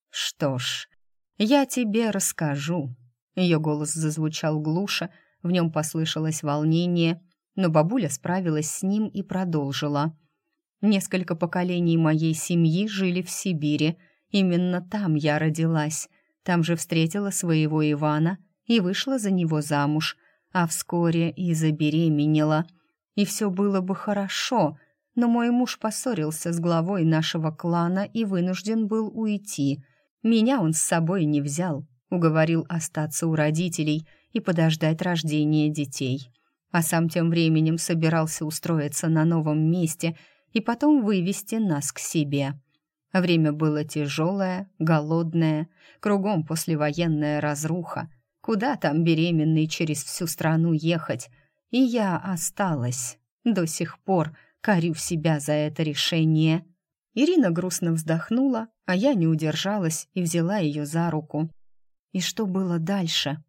«Что ж, я тебе расскажу». Ее голос зазвучал глуше, в нем послышалось волнение, но бабуля справилась с ним и продолжила. «Несколько поколений моей семьи жили в Сибири. Именно там я родилась. Там же встретила своего Ивана и вышла за него замуж, а вскоре и забеременела» и все было бы хорошо, но мой муж поссорился с главой нашего клана и вынужден был уйти. Меня он с собой не взял, уговорил остаться у родителей и подождать рождения детей. А сам тем временем собирался устроиться на новом месте и потом вывести нас к себе. Время было тяжелое, голодное, кругом послевоенная разруха. Куда там беременный через всю страну ехать? И я осталась. До сих пор корю себя за это решение. Ирина грустно вздохнула, а я не удержалась и взяла ее за руку. И что было дальше?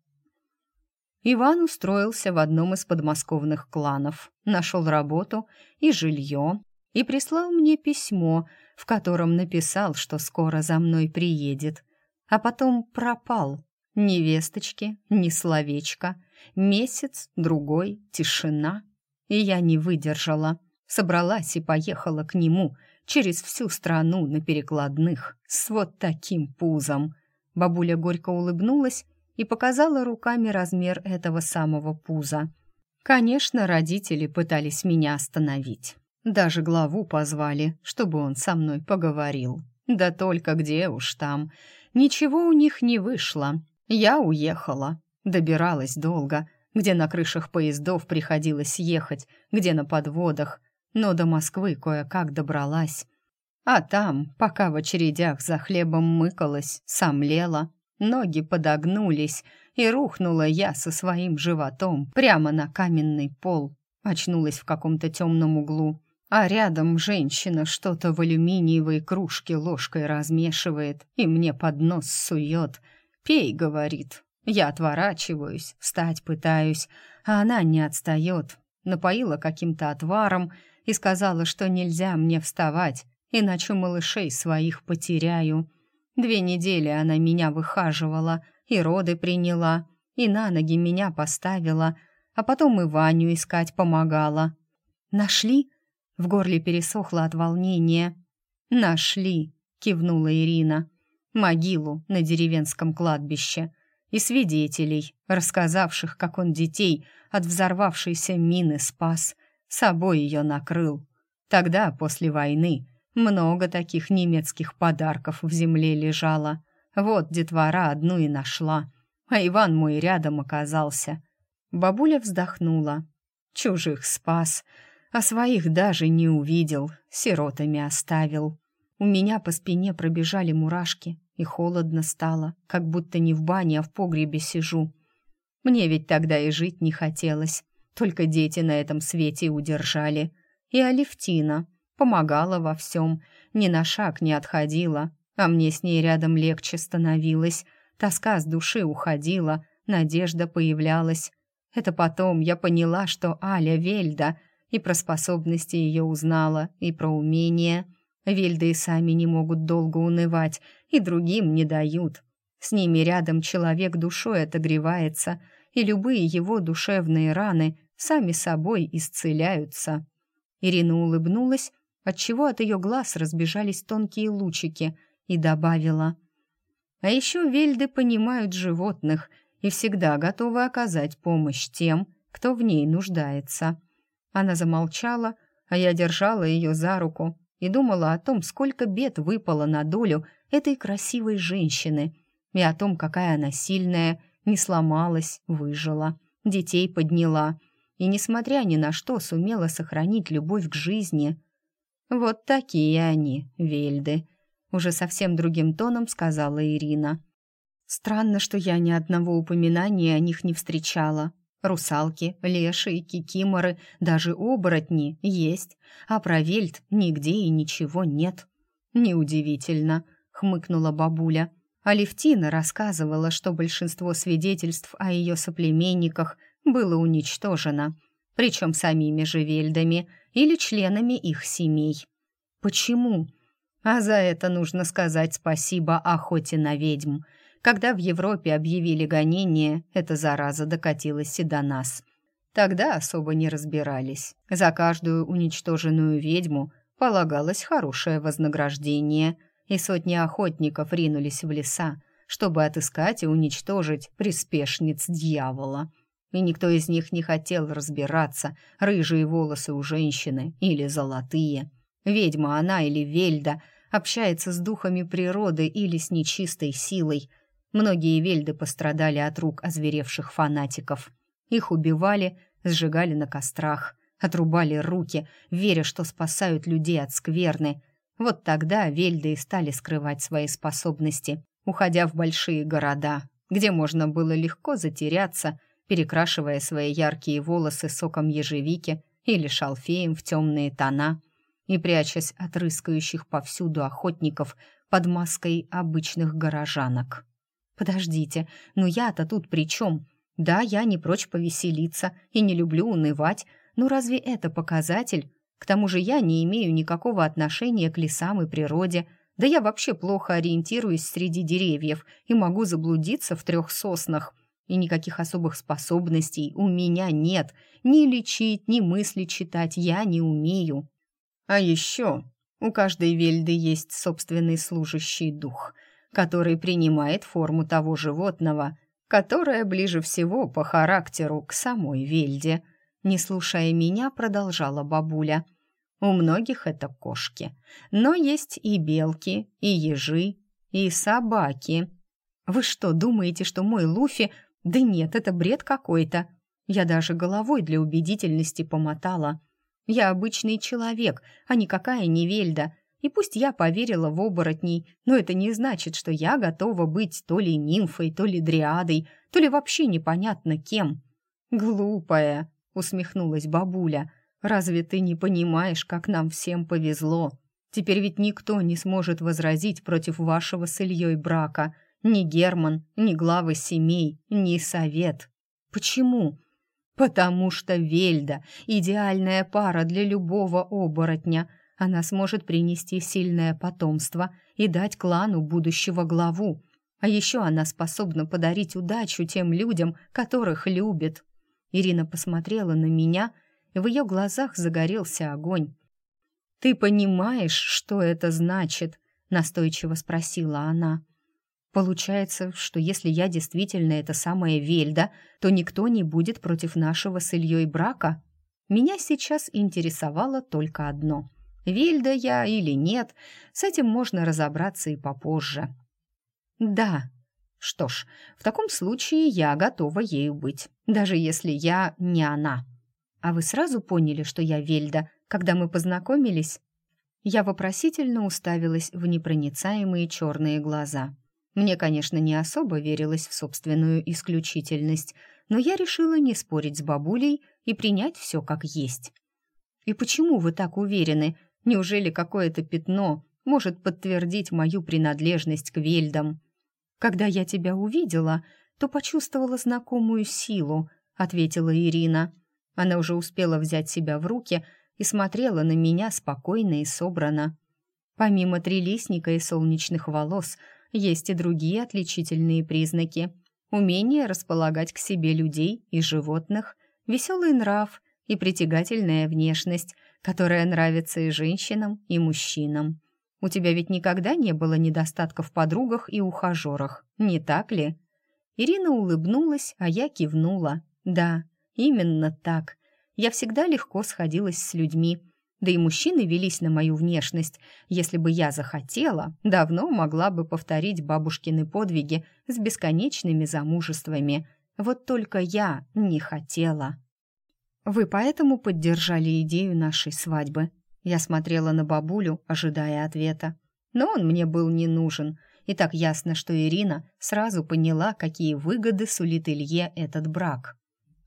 Иван устроился в одном из подмосковных кланов, нашел работу и жилье, и прислал мне письмо, в котором написал, что скоро за мной приедет, а потом пропал. Ни весточки, ни словечка — Месяц, другой, тишина. И я не выдержала. Собралась и поехала к нему через всю страну на перекладных с вот таким пузом. Бабуля горько улыбнулась и показала руками размер этого самого пуза. Конечно, родители пытались меня остановить. Даже главу позвали, чтобы он со мной поговорил. Да только где уж там. Ничего у них не вышло. Я уехала, Добиралась долго, где на крышах поездов приходилось ехать, где на подводах, но до Москвы кое-как добралась. А там, пока в очередях за хлебом мыкалась, сомлела, ноги подогнулись, и рухнула я со своим животом прямо на каменный пол. Очнулась в каком-то темном углу, а рядом женщина что-то в алюминиевой кружке ложкой размешивает и мне под нос сует. «Пей», — говорит, я отворачиваюсь, встать пытаюсь, а она не отстает. Напоила каким-то отваром и сказала, что нельзя мне вставать, иначе малышей своих потеряю. Две недели она меня выхаживала, и роды приняла, и на ноги меня поставила, а потом и Ваню искать помогала. «Нашли?» — в горле пересохло от волнения. «Нашли», — кивнула Ирина. «Могилу на деревенском кладбище» и свидетелей, рассказавших, как он детей от взорвавшейся мины спас, собой ее накрыл. Тогда, после войны, Много таких немецких подарков в земле лежало. Вот детвора одну и нашла, а Иван мой рядом оказался. Бабуля вздохнула. Чужих спас, а своих даже не увидел, сиротами оставил. У меня по спине пробежали мурашки, и холодно стало, как будто не в бане, а в погребе сижу. Мне ведь тогда и жить не хотелось, только дети на этом свете удержали. И Алевтина помогала во всем, ни на шаг не отходила, а мне с ней рядом легче становилось, тоска с души уходила, надежда появлялась. Это потом я поняла, что Аля Вельда, и про способности ее узнала, и про умения. Вельды и сами не могут долго унывать, и другим не дают. С ними рядом человек душой отогревается, и любые его душевные раны сами собой исцеляются. Ирина улыбнулась, отчего от ее глаз разбежались тонкие лучики, и добавила. «А еще вельды понимают животных и всегда готовы оказать помощь тем, кто в ней нуждается». Она замолчала, а я держала ее за руку и думала о том, сколько бед выпало на долю этой красивой женщины, и о том, какая она сильная, не сломалась, выжила, детей подняла, и, несмотря ни на что, сумела сохранить любовь к жизни. «Вот такие они, вельды», — уже совсем другим тоном сказала Ирина. «Странно, что я ни одного упоминания о них не встречала. Русалки, леши, кикиморы, даже оборотни есть, а про вельд нигде и ничего нет». «Неудивительно», — хмыкнула бабуля. Алевтина рассказывала, что большинство свидетельств о ее соплеменниках было уничтожено, причем самими же вельдами или членами их семей. Почему? А за это нужно сказать спасибо охоте на ведьм. Когда в Европе объявили гонение, эта зараза докатилась и до нас. Тогда особо не разбирались. За каждую уничтоженную ведьму полагалось хорошее вознаграждение, и сотни охотников ринулись в леса, чтобы отыскать и уничтожить приспешниц дьявола и никто из них не хотел разбираться, рыжие волосы у женщины или золотые. Ведьма она или вельда общается с духами природы или с нечистой силой. Многие вельды пострадали от рук озверевших фанатиков. Их убивали, сжигали на кострах, отрубали руки, веря, что спасают людей от скверны. Вот тогда вельды и стали скрывать свои способности, уходя в большие города, где можно было легко затеряться – перекрашивая свои яркие волосы соком ежевики или шалфеем в темные тона и прячась от рыскающих повсюду охотников под маской обычных горожанок. «Подождите, ну я-то тут при чем? Да, я не прочь повеселиться и не люблю унывать, но разве это показатель? К тому же я не имею никакого отношения к лесам и природе, да я вообще плохо ориентируюсь среди деревьев и могу заблудиться в трех соснах и никаких особых способностей у меня нет. Ни лечить, ни мысли читать я не умею. А еще у каждой вельды есть собственный служащий дух, который принимает форму того животного, которое ближе всего по характеру к самой вельде. Не слушая меня, продолжала бабуля. У многих это кошки, но есть и белки, и ежи, и собаки. Вы что, думаете, что мой Луфи да нет, это бред какой-то. Я даже головой для убедительности помотала. Я обычный человек, а никакая не Вельда. И пусть я поверила в оборотней, но это не значит, что я готова быть то ли нимфой, то ли дриадой, то ли вообще непонятно кем. «Глупая», — усмехнулась бабуля, — «разве ты не понимаешь, как нам всем повезло? Теперь ведь никто не сможет возразить против вашего с Ильей брака. Ни Герман, ни главы семей, ни совет. Почему? Потому что Вельда — идеальная пара для любого оборотня. Она сможет принести сильное потомство и дать клану будущего главу. А еще она способна подарить удачу тем людям, которых любит. Ирина посмотрела на меня, и в ее глазах загорелся огонь. «Ты понимаешь, что это значит?» — настойчиво спросила она. Получается, что если я действительно эта самая Вельда, то никто не будет против нашего с Ильей брака? Меня сейчас интересовало только одно. Вильда я или нет, с этим можно разобраться и попозже. Да. Что ж, в таком случае я готова ею быть, даже если я не она. А вы сразу поняли, что я Вельда, когда мы познакомились? Я вопросительно уставилась в непроницаемые черные глаза. Мне, конечно, не особо верилось в собственную исключительность, но я решила не спорить с бабулей и принять все как есть. «И почему вы так уверены? Неужели какое-то пятно может подтвердить мою принадлежность к Вельдам?» «Когда я тебя увидела, то почувствовала знакомую силу», — ответила Ирина. Она уже успела взять себя в руки и смотрела на меня спокойно и собрано. Помимо трилистника и солнечных волос, есть и другие отличительные признаки. Умение располагать к себе людей и животных, веселый нрав и притягательная внешность, которая нравится и женщинам, и мужчинам. У тебя ведь никогда не было недостатков в подругах и ухажерах, не так ли?» Ирина улыбнулась, а я кивнула. «Да, именно так. Я всегда легко сходилась с людьми, да и мужчины велись на мою внешность. Если бы я захотела, давно могла бы повторить бабушкины подвиги с бесконечными замужествами. Вот только я не хотела. Вы поэтому поддержали идею нашей свадьбы. Я смотрела на бабулю, ожидая ответа. Но он мне был не нужен. И так ясно, что Ирина сразу поняла, какие выгоды сулит Илье этот брак.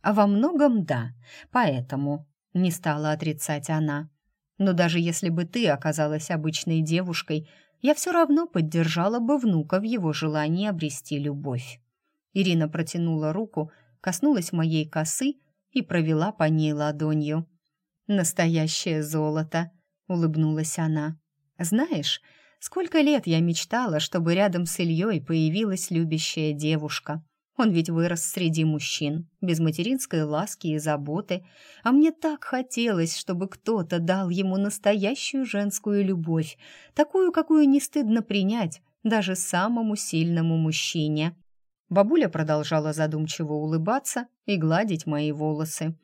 А во многом да, поэтому не стала отрицать она. Но даже если бы ты оказалась обычной девушкой, я все равно поддержала бы внука в его желании обрести любовь. Ирина протянула руку, коснулась моей косы и провела по ней ладонью. «Настоящее золото!» — улыбнулась она. «Знаешь, сколько лет я мечтала, чтобы рядом с Ильей появилась любящая девушка. Он ведь вырос среди мужчин, без материнской ласки и заботы, а мне так хотелось, чтобы кто-то дал ему настоящую женскую любовь, такую, какую не стыдно принять даже самому сильному мужчине. Бабуля продолжала задумчиво улыбаться и гладить мои волосы.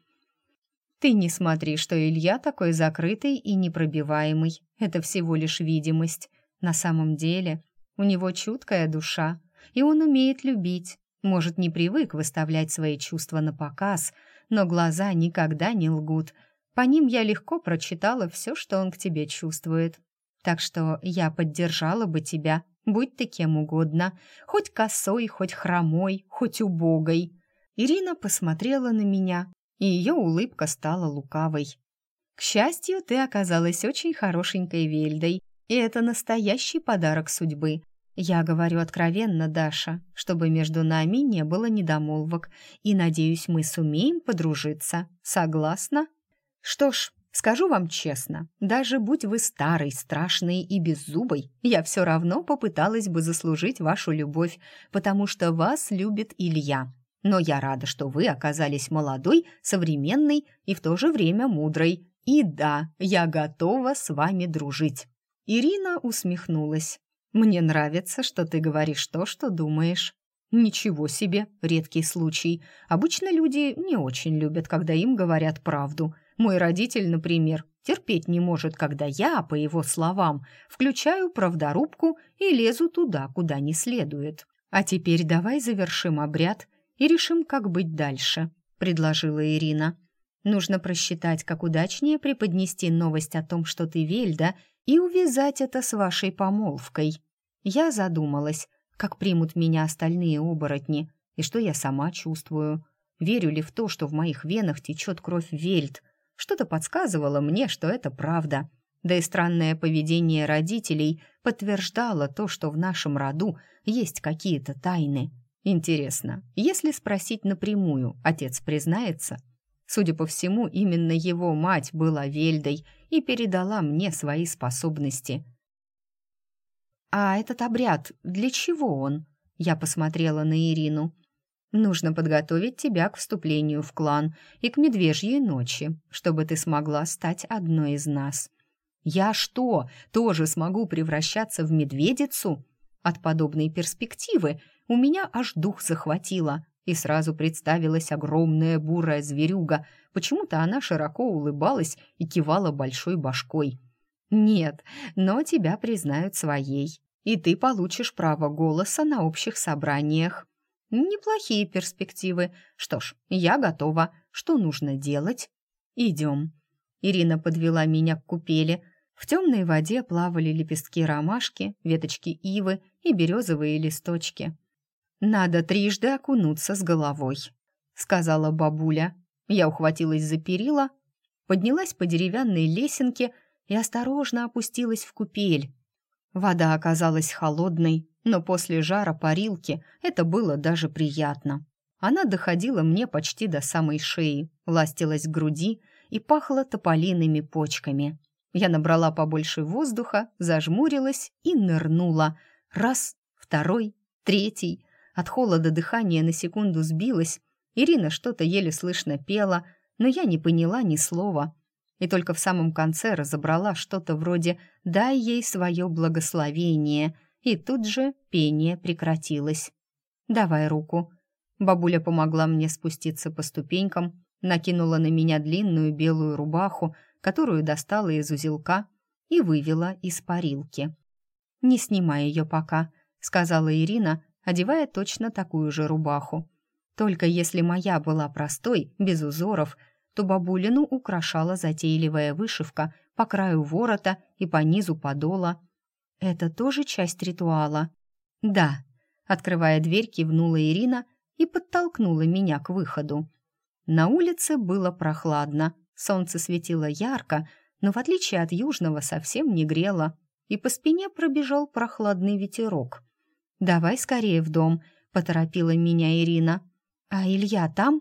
«Ты не смотри, что Илья такой закрытый и непробиваемый. Это всего лишь видимость. На самом деле у него чуткая душа, и он умеет любить, может, не привык выставлять свои чувства на показ, но глаза никогда не лгут. По ним я легко прочитала все, что он к тебе чувствует. Так что я поддержала бы тебя, будь ты кем угодно, хоть косой, хоть хромой, хоть убогой. Ирина посмотрела на меня, и ее улыбка стала лукавой. К счастью, ты оказалась очень хорошенькой Вельдой, и это настоящий подарок судьбы. Я говорю откровенно, Даша, чтобы между нами не было недомолвок, и надеюсь, мы сумеем подружиться. Согласна? Что ж, скажу вам честно, даже будь вы старой, страшной и беззубой, я все равно попыталась бы заслужить вашу любовь, потому что вас любит Илья. Но я рада, что вы оказались молодой, современной и в то же время мудрой. И да, я готова с вами дружить. Ирина усмехнулась. Мне нравится, что ты говоришь то, что думаешь. Ничего себе, редкий случай. Обычно люди не очень любят, когда им говорят правду. Мой родитель, например, терпеть не может, когда я, по его словам, включаю правдорубку и лезу туда, куда не следует. А теперь давай завершим обряд и решим, как быть дальше, предложила Ирина. Нужно просчитать, как удачнее преподнести новость о том, что ты Вельда, и увязать это с вашей помолвкой. Я задумалась, как примут меня остальные оборотни, и что я сама чувствую. Верю ли в то, что в моих венах течет кровь Вельд? Что-то подсказывало мне, что это правда. Да и странное поведение родителей подтверждало то, что в нашем роду есть какие-то тайны. Интересно, если спросить напрямую, отец признается? Судя по всему, именно его мать была Вельдой и передала мне свои способности. «А этот обряд, для чего он?» Я посмотрела на Ирину. «Нужно подготовить тебя к вступлению в клан и к медвежьей ночи, чтобы ты смогла стать одной из нас». «Я что, тоже смогу превращаться в медведицу?» От подобной перспективы у меня аж дух захватило и сразу представилась огромная бурая зверюга. Почему-то она широко улыбалась и кивала большой башкой. Нет, но тебя признают своей, и ты получишь право голоса на общих собраниях. Неплохие перспективы. Что ж, я готова. Что нужно делать? Идем. Ирина подвела меня к купели. В темной воде плавали лепестки ромашки, веточки ивы и березовые листочки. «Надо трижды окунуться с головой», — сказала бабуля. Я ухватилась за перила, поднялась по деревянной лесенке и осторожно опустилась в купель. Вода оказалась холодной, но после жара парилки это было даже приятно. Она доходила мне почти до самой шеи, ластилась к груди и пахла тополиными почками. Я набрала побольше воздуха, зажмурилась и нырнула. Раз, второй, третий. От холода дыхание на секунду сбилось. Ирина что-то еле слышно пела, но я не поняла ни слова. И только в самом конце разобрала что-то вроде «дай ей свое благословение», и тут же пение прекратилось. «Давай руку». Бабуля помогла мне спуститься по ступенькам, накинула на меня длинную белую рубаху, которую достала из узелка и вывела из парилки. «Не снимай ее пока», — сказала Ирина, одевая точно такую же рубаху. Только если моя была простой, без узоров, то бабулину украшала затейливая вышивка по краю ворота и по низу подола. Это тоже часть ритуала. Да, открывая дверь, кивнула Ирина и подтолкнула меня к выходу. На улице было прохладно, солнце светило ярко, но в отличие от южного совсем не грело, и по спине пробежал прохладный ветерок. «Давай скорее в дом», — поторопила меня Ирина. «А Илья там?»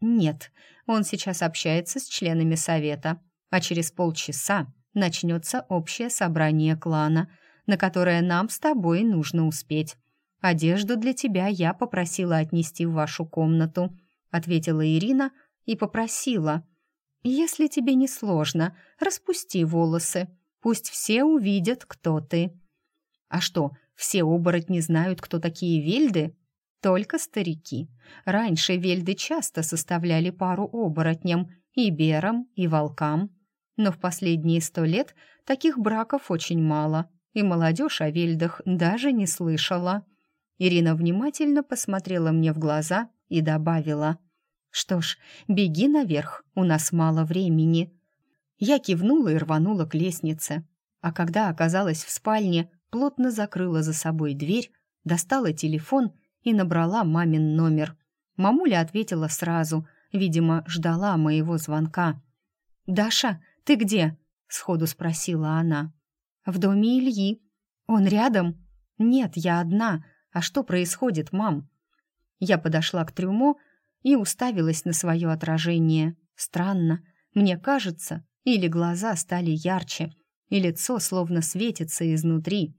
«Нет, он сейчас общается с членами совета, а через полчаса начнется общее собрание клана, на которое нам с тобой нужно успеть. Одежду для тебя я попросила отнести в вашу комнату», — ответила Ирина и попросила. «Если тебе не сложно, распусти волосы, пусть все увидят, кто ты». «А что, все оборотни знают, кто такие вельды?» Только старики. Раньше вельды часто составляли пару оборотням, и берам, и волкам. Но в последние сто лет таких браков очень мало, и молодежь о вельдах даже не слышала. Ирина внимательно посмотрела мне в глаза и добавила. «Что ж, беги наверх, у нас мало времени». Я кивнула и рванула к лестнице. А когда оказалась в спальне, плотно закрыла за собой дверь, достала телефон и набрала мамин номер. Мамуля ответила сразу, видимо, ждала моего звонка. «Даша, ты где?» — сходу спросила она. «В доме Ильи. Он рядом?» «Нет, я одна. А что происходит, мам?» Я подошла к трюмо и уставилась на свое отражение. Странно. Мне кажется, или глаза стали ярче, и лицо словно светится изнутри.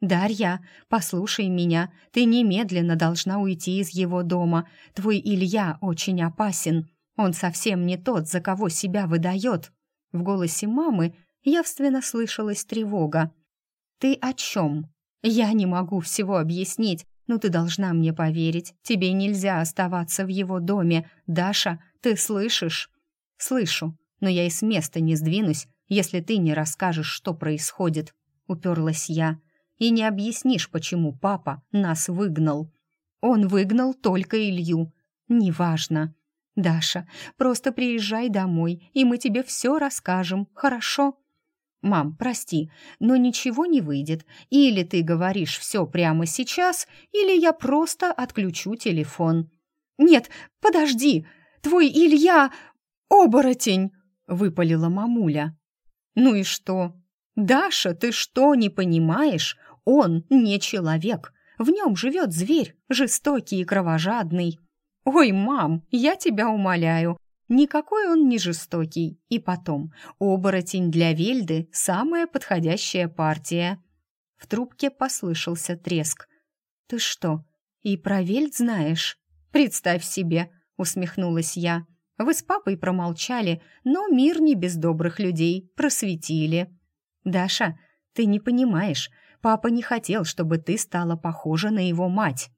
«Дарья, послушай меня, ты немедленно должна уйти из его дома. Твой Илья очень опасен. Он совсем не тот, за кого себя выдает». В голосе мамы явственно слышалась тревога. «Ты о чем?» «Я не могу всего объяснить, но ты должна мне поверить. Тебе нельзя оставаться в его доме. Даша, ты слышишь?» «Слышу, но я и с места не сдвинусь, если ты не расскажешь, что происходит», — уперлась я и не объяснишь, почему папа нас выгнал. Он выгнал только Илью. Неважно. Даша, просто приезжай домой, и мы тебе все расскажем, хорошо? Мам, прости, но ничего не выйдет. Или ты говоришь все прямо сейчас, или я просто отключу телефон. Нет, подожди, твой Илья оборотень, выпалила мамуля. Ну и что? Даша, ты что, не понимаешь? Он не человек. В нем живет зверь, жестокий и кровожадный. Ой, мам, я тебя умоляю, никакой он не жестокий. И потом, оборотень для Вельды – самая подходящая партия. В трубке послышался треск. «Ты что, и про Вельд знаешь?» «Представь себе», — усмехнулась я. «Вы с папой промолчали, но мир не без добрых людей, просветили». «Даша, ты не понимаешь, Папа не хотел, чтобы ты стала похожа на его мать.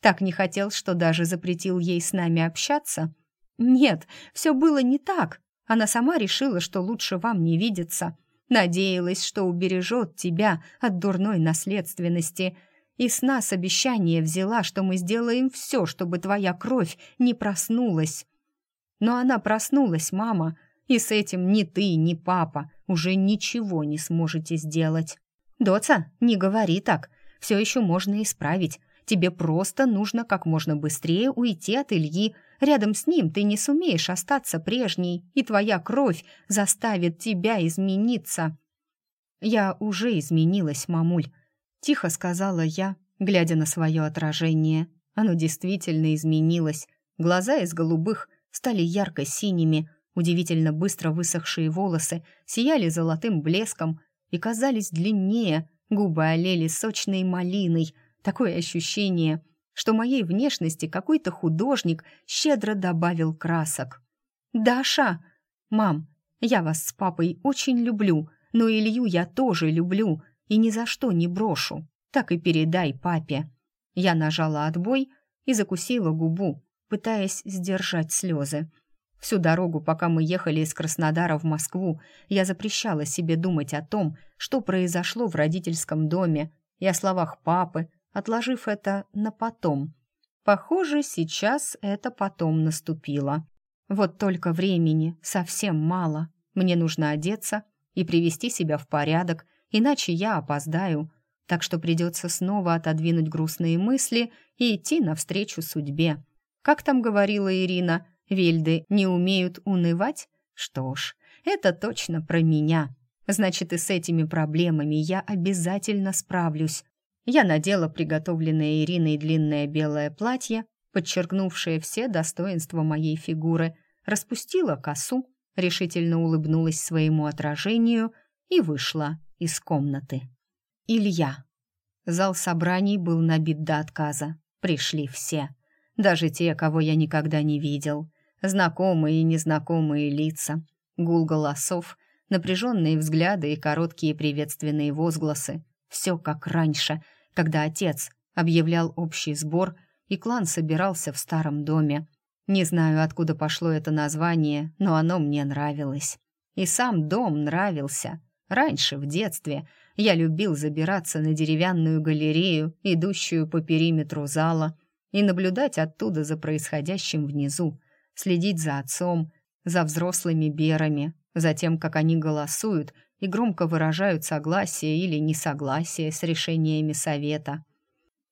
Так не хотел, что даже запретил ей с нами общаться? Нет, все было не так. Она сама решила, что лучше вам не видеться. Надеялась, что убережет тебя от дурной наследственности. И с нас обещание взяла, что мы сделаем все, чтобы твоя кровь не проснулась. Но она проснулась, мама, и с этим ни ты, ни папа уже ничего не сможете сделать. Доца, не говори так, все еще можно исправить. Тебе просто нужно как можно быстрее уйти от Ильи. Рядом с ним ты не сумеешь остаться прежней, и твоя кровь заставит тебя измениться. Я уже изменилась, мамуль, тихо сказала я, глядя на свое отражение. Оно действительно изменилось. Глаза из голубых стали ярко-синими, удивительно быстро высохшие волосы сияли золотым блеском и казались длиннее, губы олели сочной малиной — Такое ощущение, что моей внешности какой-то художник щедро добавил красок. «Даша! Мам, я вас с папой очень люблю, но Илью я тоже люблю и ни за что не брошу. Так и передай папе». Я нажала отбой и закусила губу, пытаясь сдержать слезы. Всю дорогу, пока мы ехали из Краснодара в Москву, я запрещала себе думать о том, что произошло в родительском доме, и о словах папы, отложив это на потом. Похоже, сейчас это потом наступило. Вот только времени совсем мало. Мне нужно одеться и привести себя в порядок, иначе я опоздаю. Так что придется снова отодвинуть грустные мысли и идти навстречу судьбе. Как там говорила Ирина, вельды не умеют унывать? Что ж, это точно про меня. Значит, и с этими проблемами я обязательно справлюсь. Я надела приготовленное Ириной длинное белое платье, подчеркнувшее все достоинства моей фигуры, распустила косу, решительно улыбнулась своему отражению и вышла из комнаты. Илья. Зал собраний был набит до отказа. Пришли все. Даже те, кого я никогда не видел. Знакомые и незнакомые лица. Гул голосов, напряженные взгляды и короткие приветственные возгласы. Все как раньше — когда отец объявлял общий сбор, и клан собирался в старом доме. Не знаю, откуда пошло это название, но оно мне нравилось. И сам дом нравился. Раньше, в детстве, я любил забираться на деревянную галерею, идущую по периметру зала, и наблюдать оттуда за происходящим внизу, следить за отцом, за взрослыми берами, за тем, как они голосуют и громко выражают согласие или несогласие с решениями совета.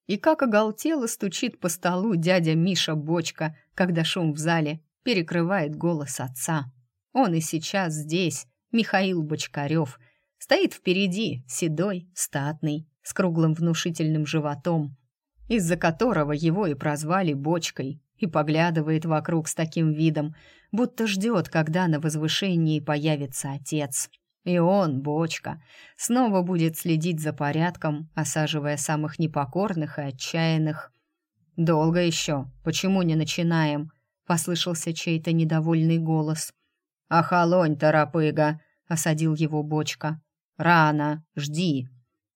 И как оголтело стучит по столу дядя Миша Бочка, когда шум в зале перекрывает голос отца. Он и сейчас здесь, Михаил Бочкарев, стоит впереди, седой, статный, с круглым внушительным животом, из-за которого его и прозвали Бочкой, и поглядывает вокруг с таким видом, будто ждет, когда на возвышении появится отец. И он, бочка, снова будет следить за порядком, осаживая самых непокорных и отчаянных. «Долго еще? Почему не начинаем?» — послышался чей-то недовольный голос. «Охолонь, торопыга!» — осадил его бочка. «Рано, жди!»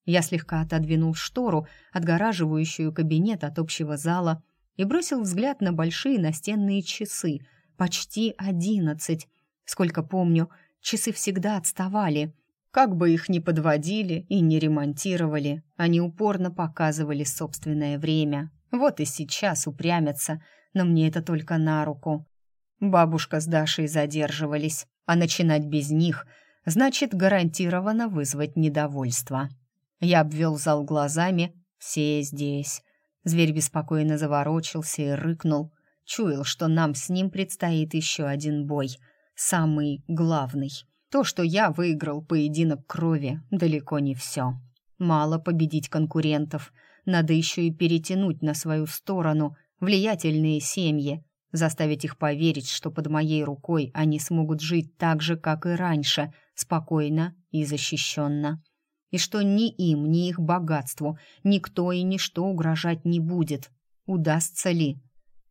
Я слегка отодвинул штору, отгораживающую кабинет от общего зала, и бросил взгляд на большие настенные часы. Почти одиннадцать. Сколько помню, часы всегда отставали. Как бы их ни подводили и не ремонтировали, они упорно показывали собственное время. Вот и сейчас упрямятся, но мне это только на руку. Бабушка с Дашей задерживались, а начинать без них значит гарантированно вызвать недовольство. Я обвел зал глазами. Все здесь. Зверь беспокойно заворочился и рыкнул. Чуял, что нам с ним предстоит еще один бой — самый главный. То, что я выиграл поединок крови, далеко не все. Мало победить конкурентов, надо еще и перетянуть на свою сторону влиятельные семьи, заставить их поверить, что под моей рукой они смогут жить так же, как и раньше, спокойно и защищенно. И что ни им, ни их богатству никто и ничто угрожать не будет. Удастся ли?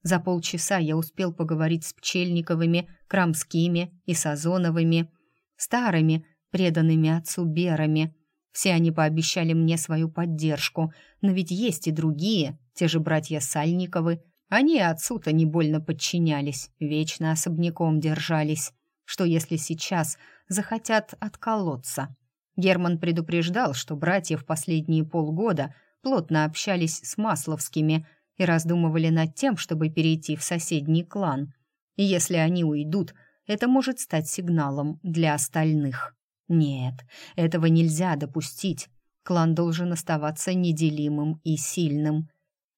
За полчаса я успел поговорить с Пчельниковыми, Крамскими и Сазоновыми, старыми, преданными отцу Берами. Все они пообещали мне свою поддержку, но ведь есть и другие, те же братья Сальниковы. Они отцу-то не больно подчинялись, вечно особняком держались. Что если сейчас захотят отколоться? Герман предупреждал, что братья в последние полгода плотно общались с Масловскими и раздумывали над тем, чтобы перейти в соседний клан. И если они уйдут, это может стать сигналом для остальных. Нет, этого нельзя допустить. Клан должен оставаться неделимым и сильным.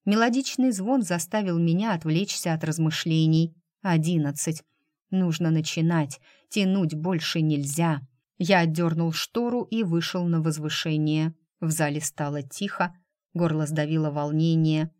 Мелодичный звон заставил меня отвлечься от размышлений. Одиннадцать. Нужно начинать. Тянуть больше нельзя. Я отдернул штору и вышел на возвышение. В зале стало тихо, горло сдавило волнение.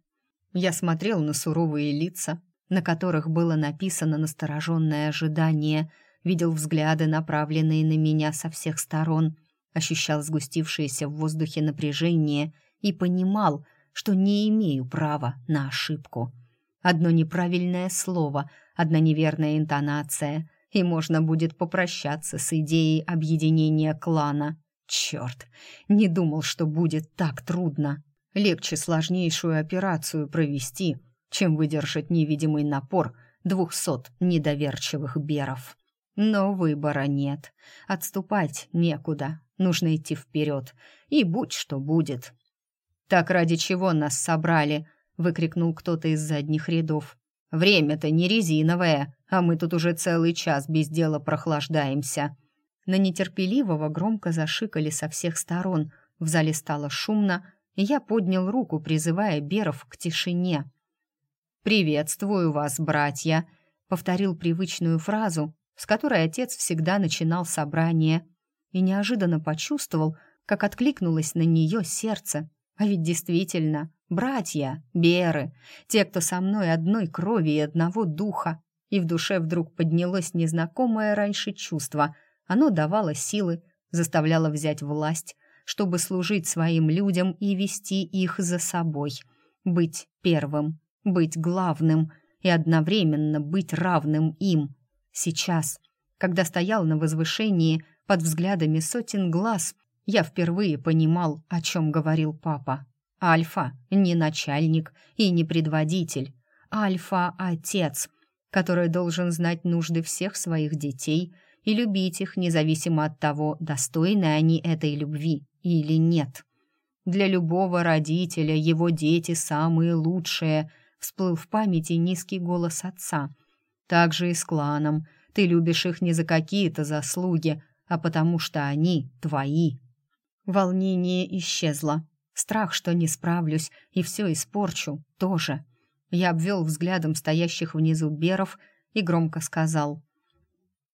Я смотрел на суровые лица, на которых было написано настороженное ожидание, видел взгляды, направленные на меня со всех сторон, ощущал сгустившееся в воздухе напряжение и понимал, что не имею права на ошибку. Одно неправильное слово, одна неверная интонация, и можно будет попрощаться с идеей объединения клана. Черт, не думал, что будет так трудно. Легче сложнейшую операцию провести, чем выдержать невидимый напор двухсот недоверчивых беров. Но выбора нет. Отступать некуда. Нужно идти вперед. И будь что будет. «Так ради чего нас собрали?» — выкрикнул кто-то из задних рядов. «Время-то не резиновое, а мы тут уже целый час без дела прохлаждаемся». На нетерпеливого громко зашикали со всех сторон. В зале стало шумно, и я поднял руку, призывая Беров к тишине. «Приветствую вас, братья», — повторил привычную фразу, с которой отец всегда начинал собрание, и неожиданно почувствовал, как откликнулось на нее сердце. А ведь действительно, братья, беры, те, кто со мной одной крови и одного духа. И в душе вдруг поднялось незнакомое раньше чувство. Оно давало силы, заставляло взять власть, чтобы служить своим людям и вести их за собой. Быть первым, быть главным и одновременно быть равным им. Сейчас, когда стоял на возвышении под взглядами сотен глаз, я впервые понимал, о чем говорил папа. Альфа не начальник и не предводитель. Альфа — отец, который должен знать нужды всех своих детей и любить их, независимо от того, достойны они этой любви или нет. Для любого родителя его дети самые лучшие, всплыл в памяти низкий голос отца. Так же и с кланом. Ты любишь их не за какие-то заслуги, а потому что они твои. Волнение исчезло. Страх, что не справлюсь и все испорчу, тоже. Я обвел взглядом стоящих внизу беров и громко сказал.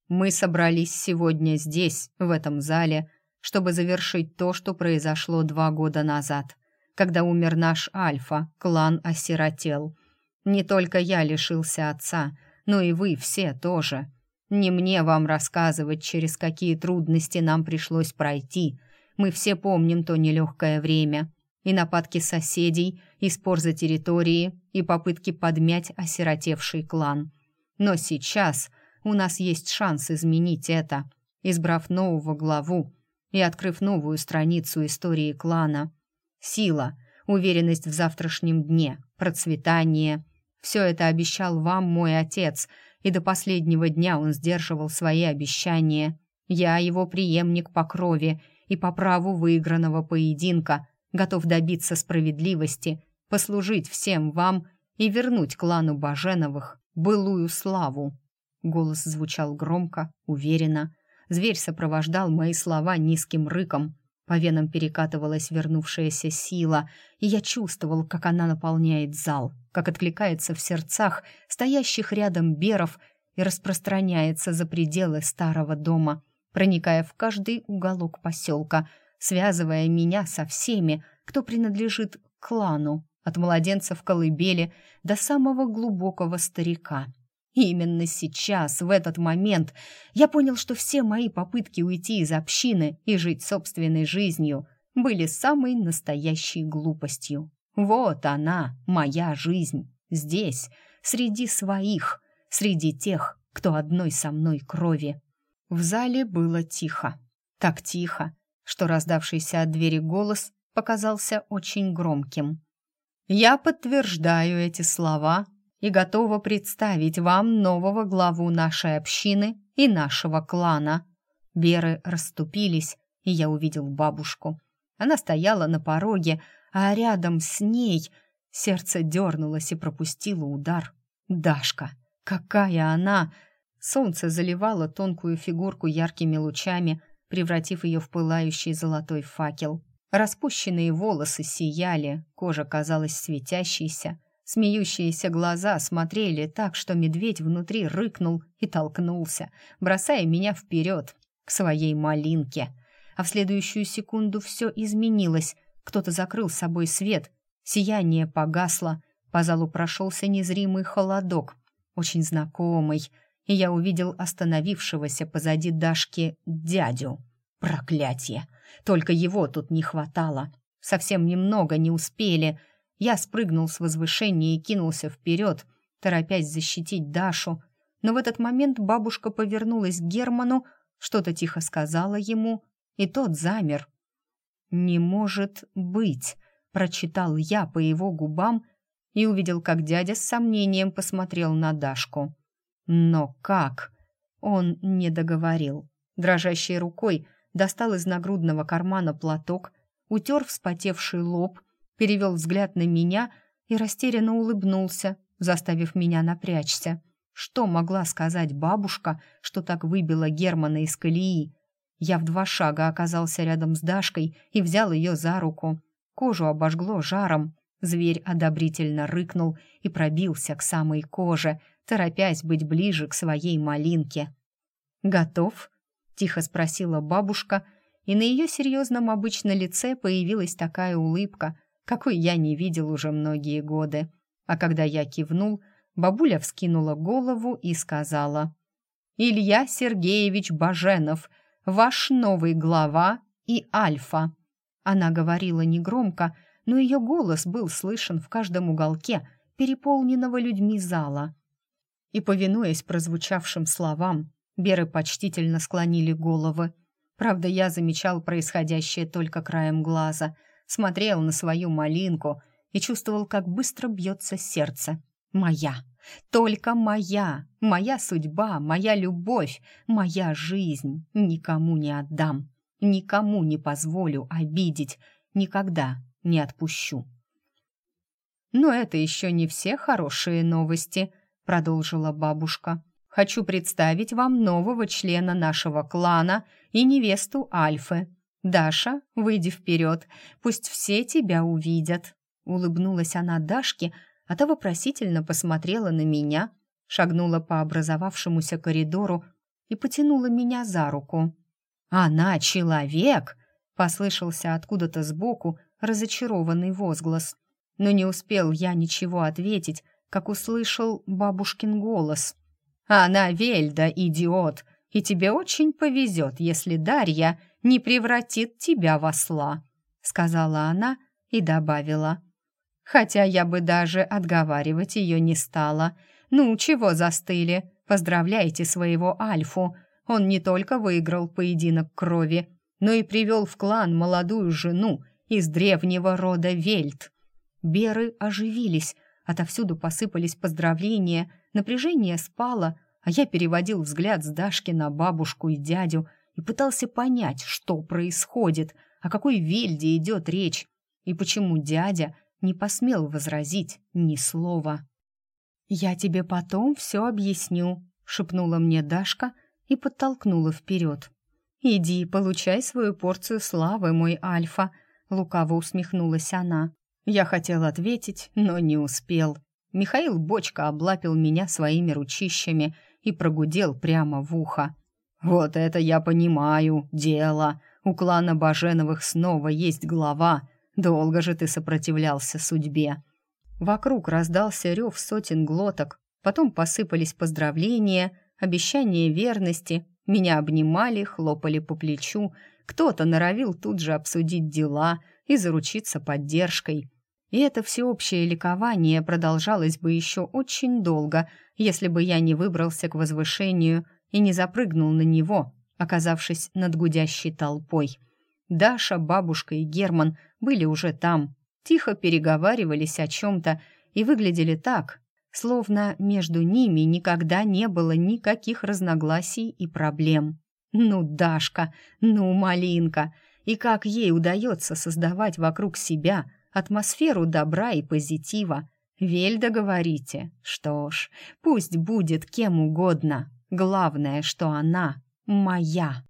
«Мы собрались сегодня здесь, в этом зале, чтобы завершить то, что произошло два года назад, когда умер наш Альфа, клан осиротел. Не только я лишился отца, но и вы все тоже. Не мне вам рассказывать, через какие трудности нам пришлось пройти. Мы все помним то нелегкое время. И нападки соседей, и спор за территории, и попытки подмять осиротевший клан. Но сейчас у нас есть шанс изменить это, избрав нового главу и открыв новую страницу истории клана. Сила, уверенность в завтрашнем дне, процветание — все это обещал вам мой отец — и до последнего дня он сдерживал свои обещания. Я его преемник по крови и по праву выигранного поединка, готов добиться справедливости, послужить всем вам и вернуть клану Баженовых былую славу. Голос звучал громко, уверенно. Зверь сопровождал мои слова низким рыком. По венам перекатывалась вернувшаяся сила, и я чувствовал, как она наполняет зал, как откликается в сердцах стоящих рядом беров и распространяется за пределы старого дома, проникая в каждый уголок поселка, связывая меня со всеми, кто принадлежит клану, от младенца в колыбели до самого глубокого старика. И именно сейчас, в этот момент, я понял, что все мои попытки уйти из общины и жить собственной жизнью были самой настоящей глупостью. Вот она, моя жизнь, здесь, среди своих, среди тех, кто одной со мной крови. В зале было тихо. Так тихо, что раздавшийся от двери голос показался очень громким. «Я подтверждаю эти слова и готова представить вам нового главу нашей общины и нашего клана». Беры расступились, и я увидел бабушку. Она стояла на пороге, а рядом с ней сердце дернулось и пропустило удар. Дашка! Какая она! Солнце заливало тонкую фигурку яркими лучами, превратив ее в пылающий золотой факел. Распущенные волосы сияли, кожа казалась светящейся, смеющиеся глаза смотрели так, что медведь внутри рыкнул и толкнулся, бросая меня вперед, к своей малинке. А в следующую секунду все изменилось. Кто-то закрыл с собой свет, сияние погасло, по залу прошелся незримый холодок, очень знакомый, и я увидел остановившегося позади Дашки дядю. Проклятие! Только его тут не хватало. Совсем немного не успели. Я спрыгнул с возвышения и кинулся вперед, торопясь защитить Дашу. Но в этот момент бабушка повернулась к Герману, что-то тихо сказала ему, и тот замер. «Не может быть!» — прочитал я по его губам и увидел, как дядя с сомнением посмотрел на Дашку. «Но как?» Он не договорил. Дрожащей рукой достал из нагрудного кармана платок, утер вспотевший лоб, перевел взгляд на меня и растерянно улыбнулся, заставив меня напрячься. Что могла сказать бабушка, что так выбила Германа из колеи? Я в два шага оказался рядом с Дашкой и взял ее за руку. Кожу обожгло жаром. Зверь одобрительно рыкнул и пробился к самой коже, торопясь быть ближе к своей малинке. «Готов?» тихо спросила бабушка, и на ее серьезном обычно лице появилась такая улыбка, какой я не видел уже многие годы. А когда я кивнул, бабуля вскинула голову и сказала: "Илья Сергеевич Баженов, ваш новый глава и альфа". Она говорила негромко, но ее голос был слышен в каждом уголке переполненного людьми зала. И повинуясь прозвучавшим словам, Беры почтительно склонили головы. Правда, я замечал происходящее только краем глаза, смотрел на свою малинку и чувствовал, как быстро бьется сердце. Моя, только моя, моя судьба, моя любовь, моя жизнь. Никому не отдам, никому не позволю обидеть, никогда не отпущу. «Но это еще не все хорошие новости», — продолжила бабушка хочу представить вам нового члена нашего клана и невесту Альфы. Даша, выйди вперед, пусть все тебя увидят». Улыбнулась она Дашке, а та вопросительно посмотрела на меня, шагнула по образовавшемуся коридору и потянула меня за руку. «Она человек!» — послышался откуда-то сбоку разочарованный возглас. Но не успел я ничего ответить, как услышал бабушкин голос — она Вельда, идиот, и тебе очень повезет, если Дарья не превратит тебя в осла», — сказала она и добавила. «Хотя я бы даже отговаривать ее не стала. Ну, чего застыли? Поздравляйте своего Альфу. Он не только выиграл поединок крови, но и привел в клан молодую жену из древнего рода Вельт». Беры оживились, отовсюду посыпались поздравления, Напряжение спало, а я переводил взгляд с Дашки на бабушку и дядю и пытался понять, что происходит, о какой Вельде идет речь, и почему дядя не посмел возразить ни слова. «Я тебе потом все объясню», — шепнула мне Дашка и подтолкнула вперед. «Иди, получай свою порцию славы, мой Альфа», — лукаво усмехнулась она. Я хотел ответить, но не успел. Михаил Бочка облапил меня своими ручищами и прогудел прямо в ухо. «Вот это я понимаю, дело. У клана Баженовых снова есть глава. Долго же ты сопротивлялся судьбе». Вокруг раздался рев сотен глоток, потом посыпались поздравления, обещания верности, меня обнимали, хлопали по плечу, кто-то норовил тут же обсудить дела и заручиться поддержкой. И это всеобщее ликование продолжалось бы еще очень долго, если бы я не выбрался к возвышению и не запрыгнул на него, оказавшись над гудящей толпой. Даша, бабушка и Герман были уже там, тихо переговаривались о чем-то и выглядели так, словно между ними никогда не было никаких разногласий и проблем. Ну, Дашка, ну, Малинка, и как ей удается создавать вокруг себя атмосферу добра и позитива. Вельда, говорите? Что ж, пусть будет кем угодно. Главное, что она моя.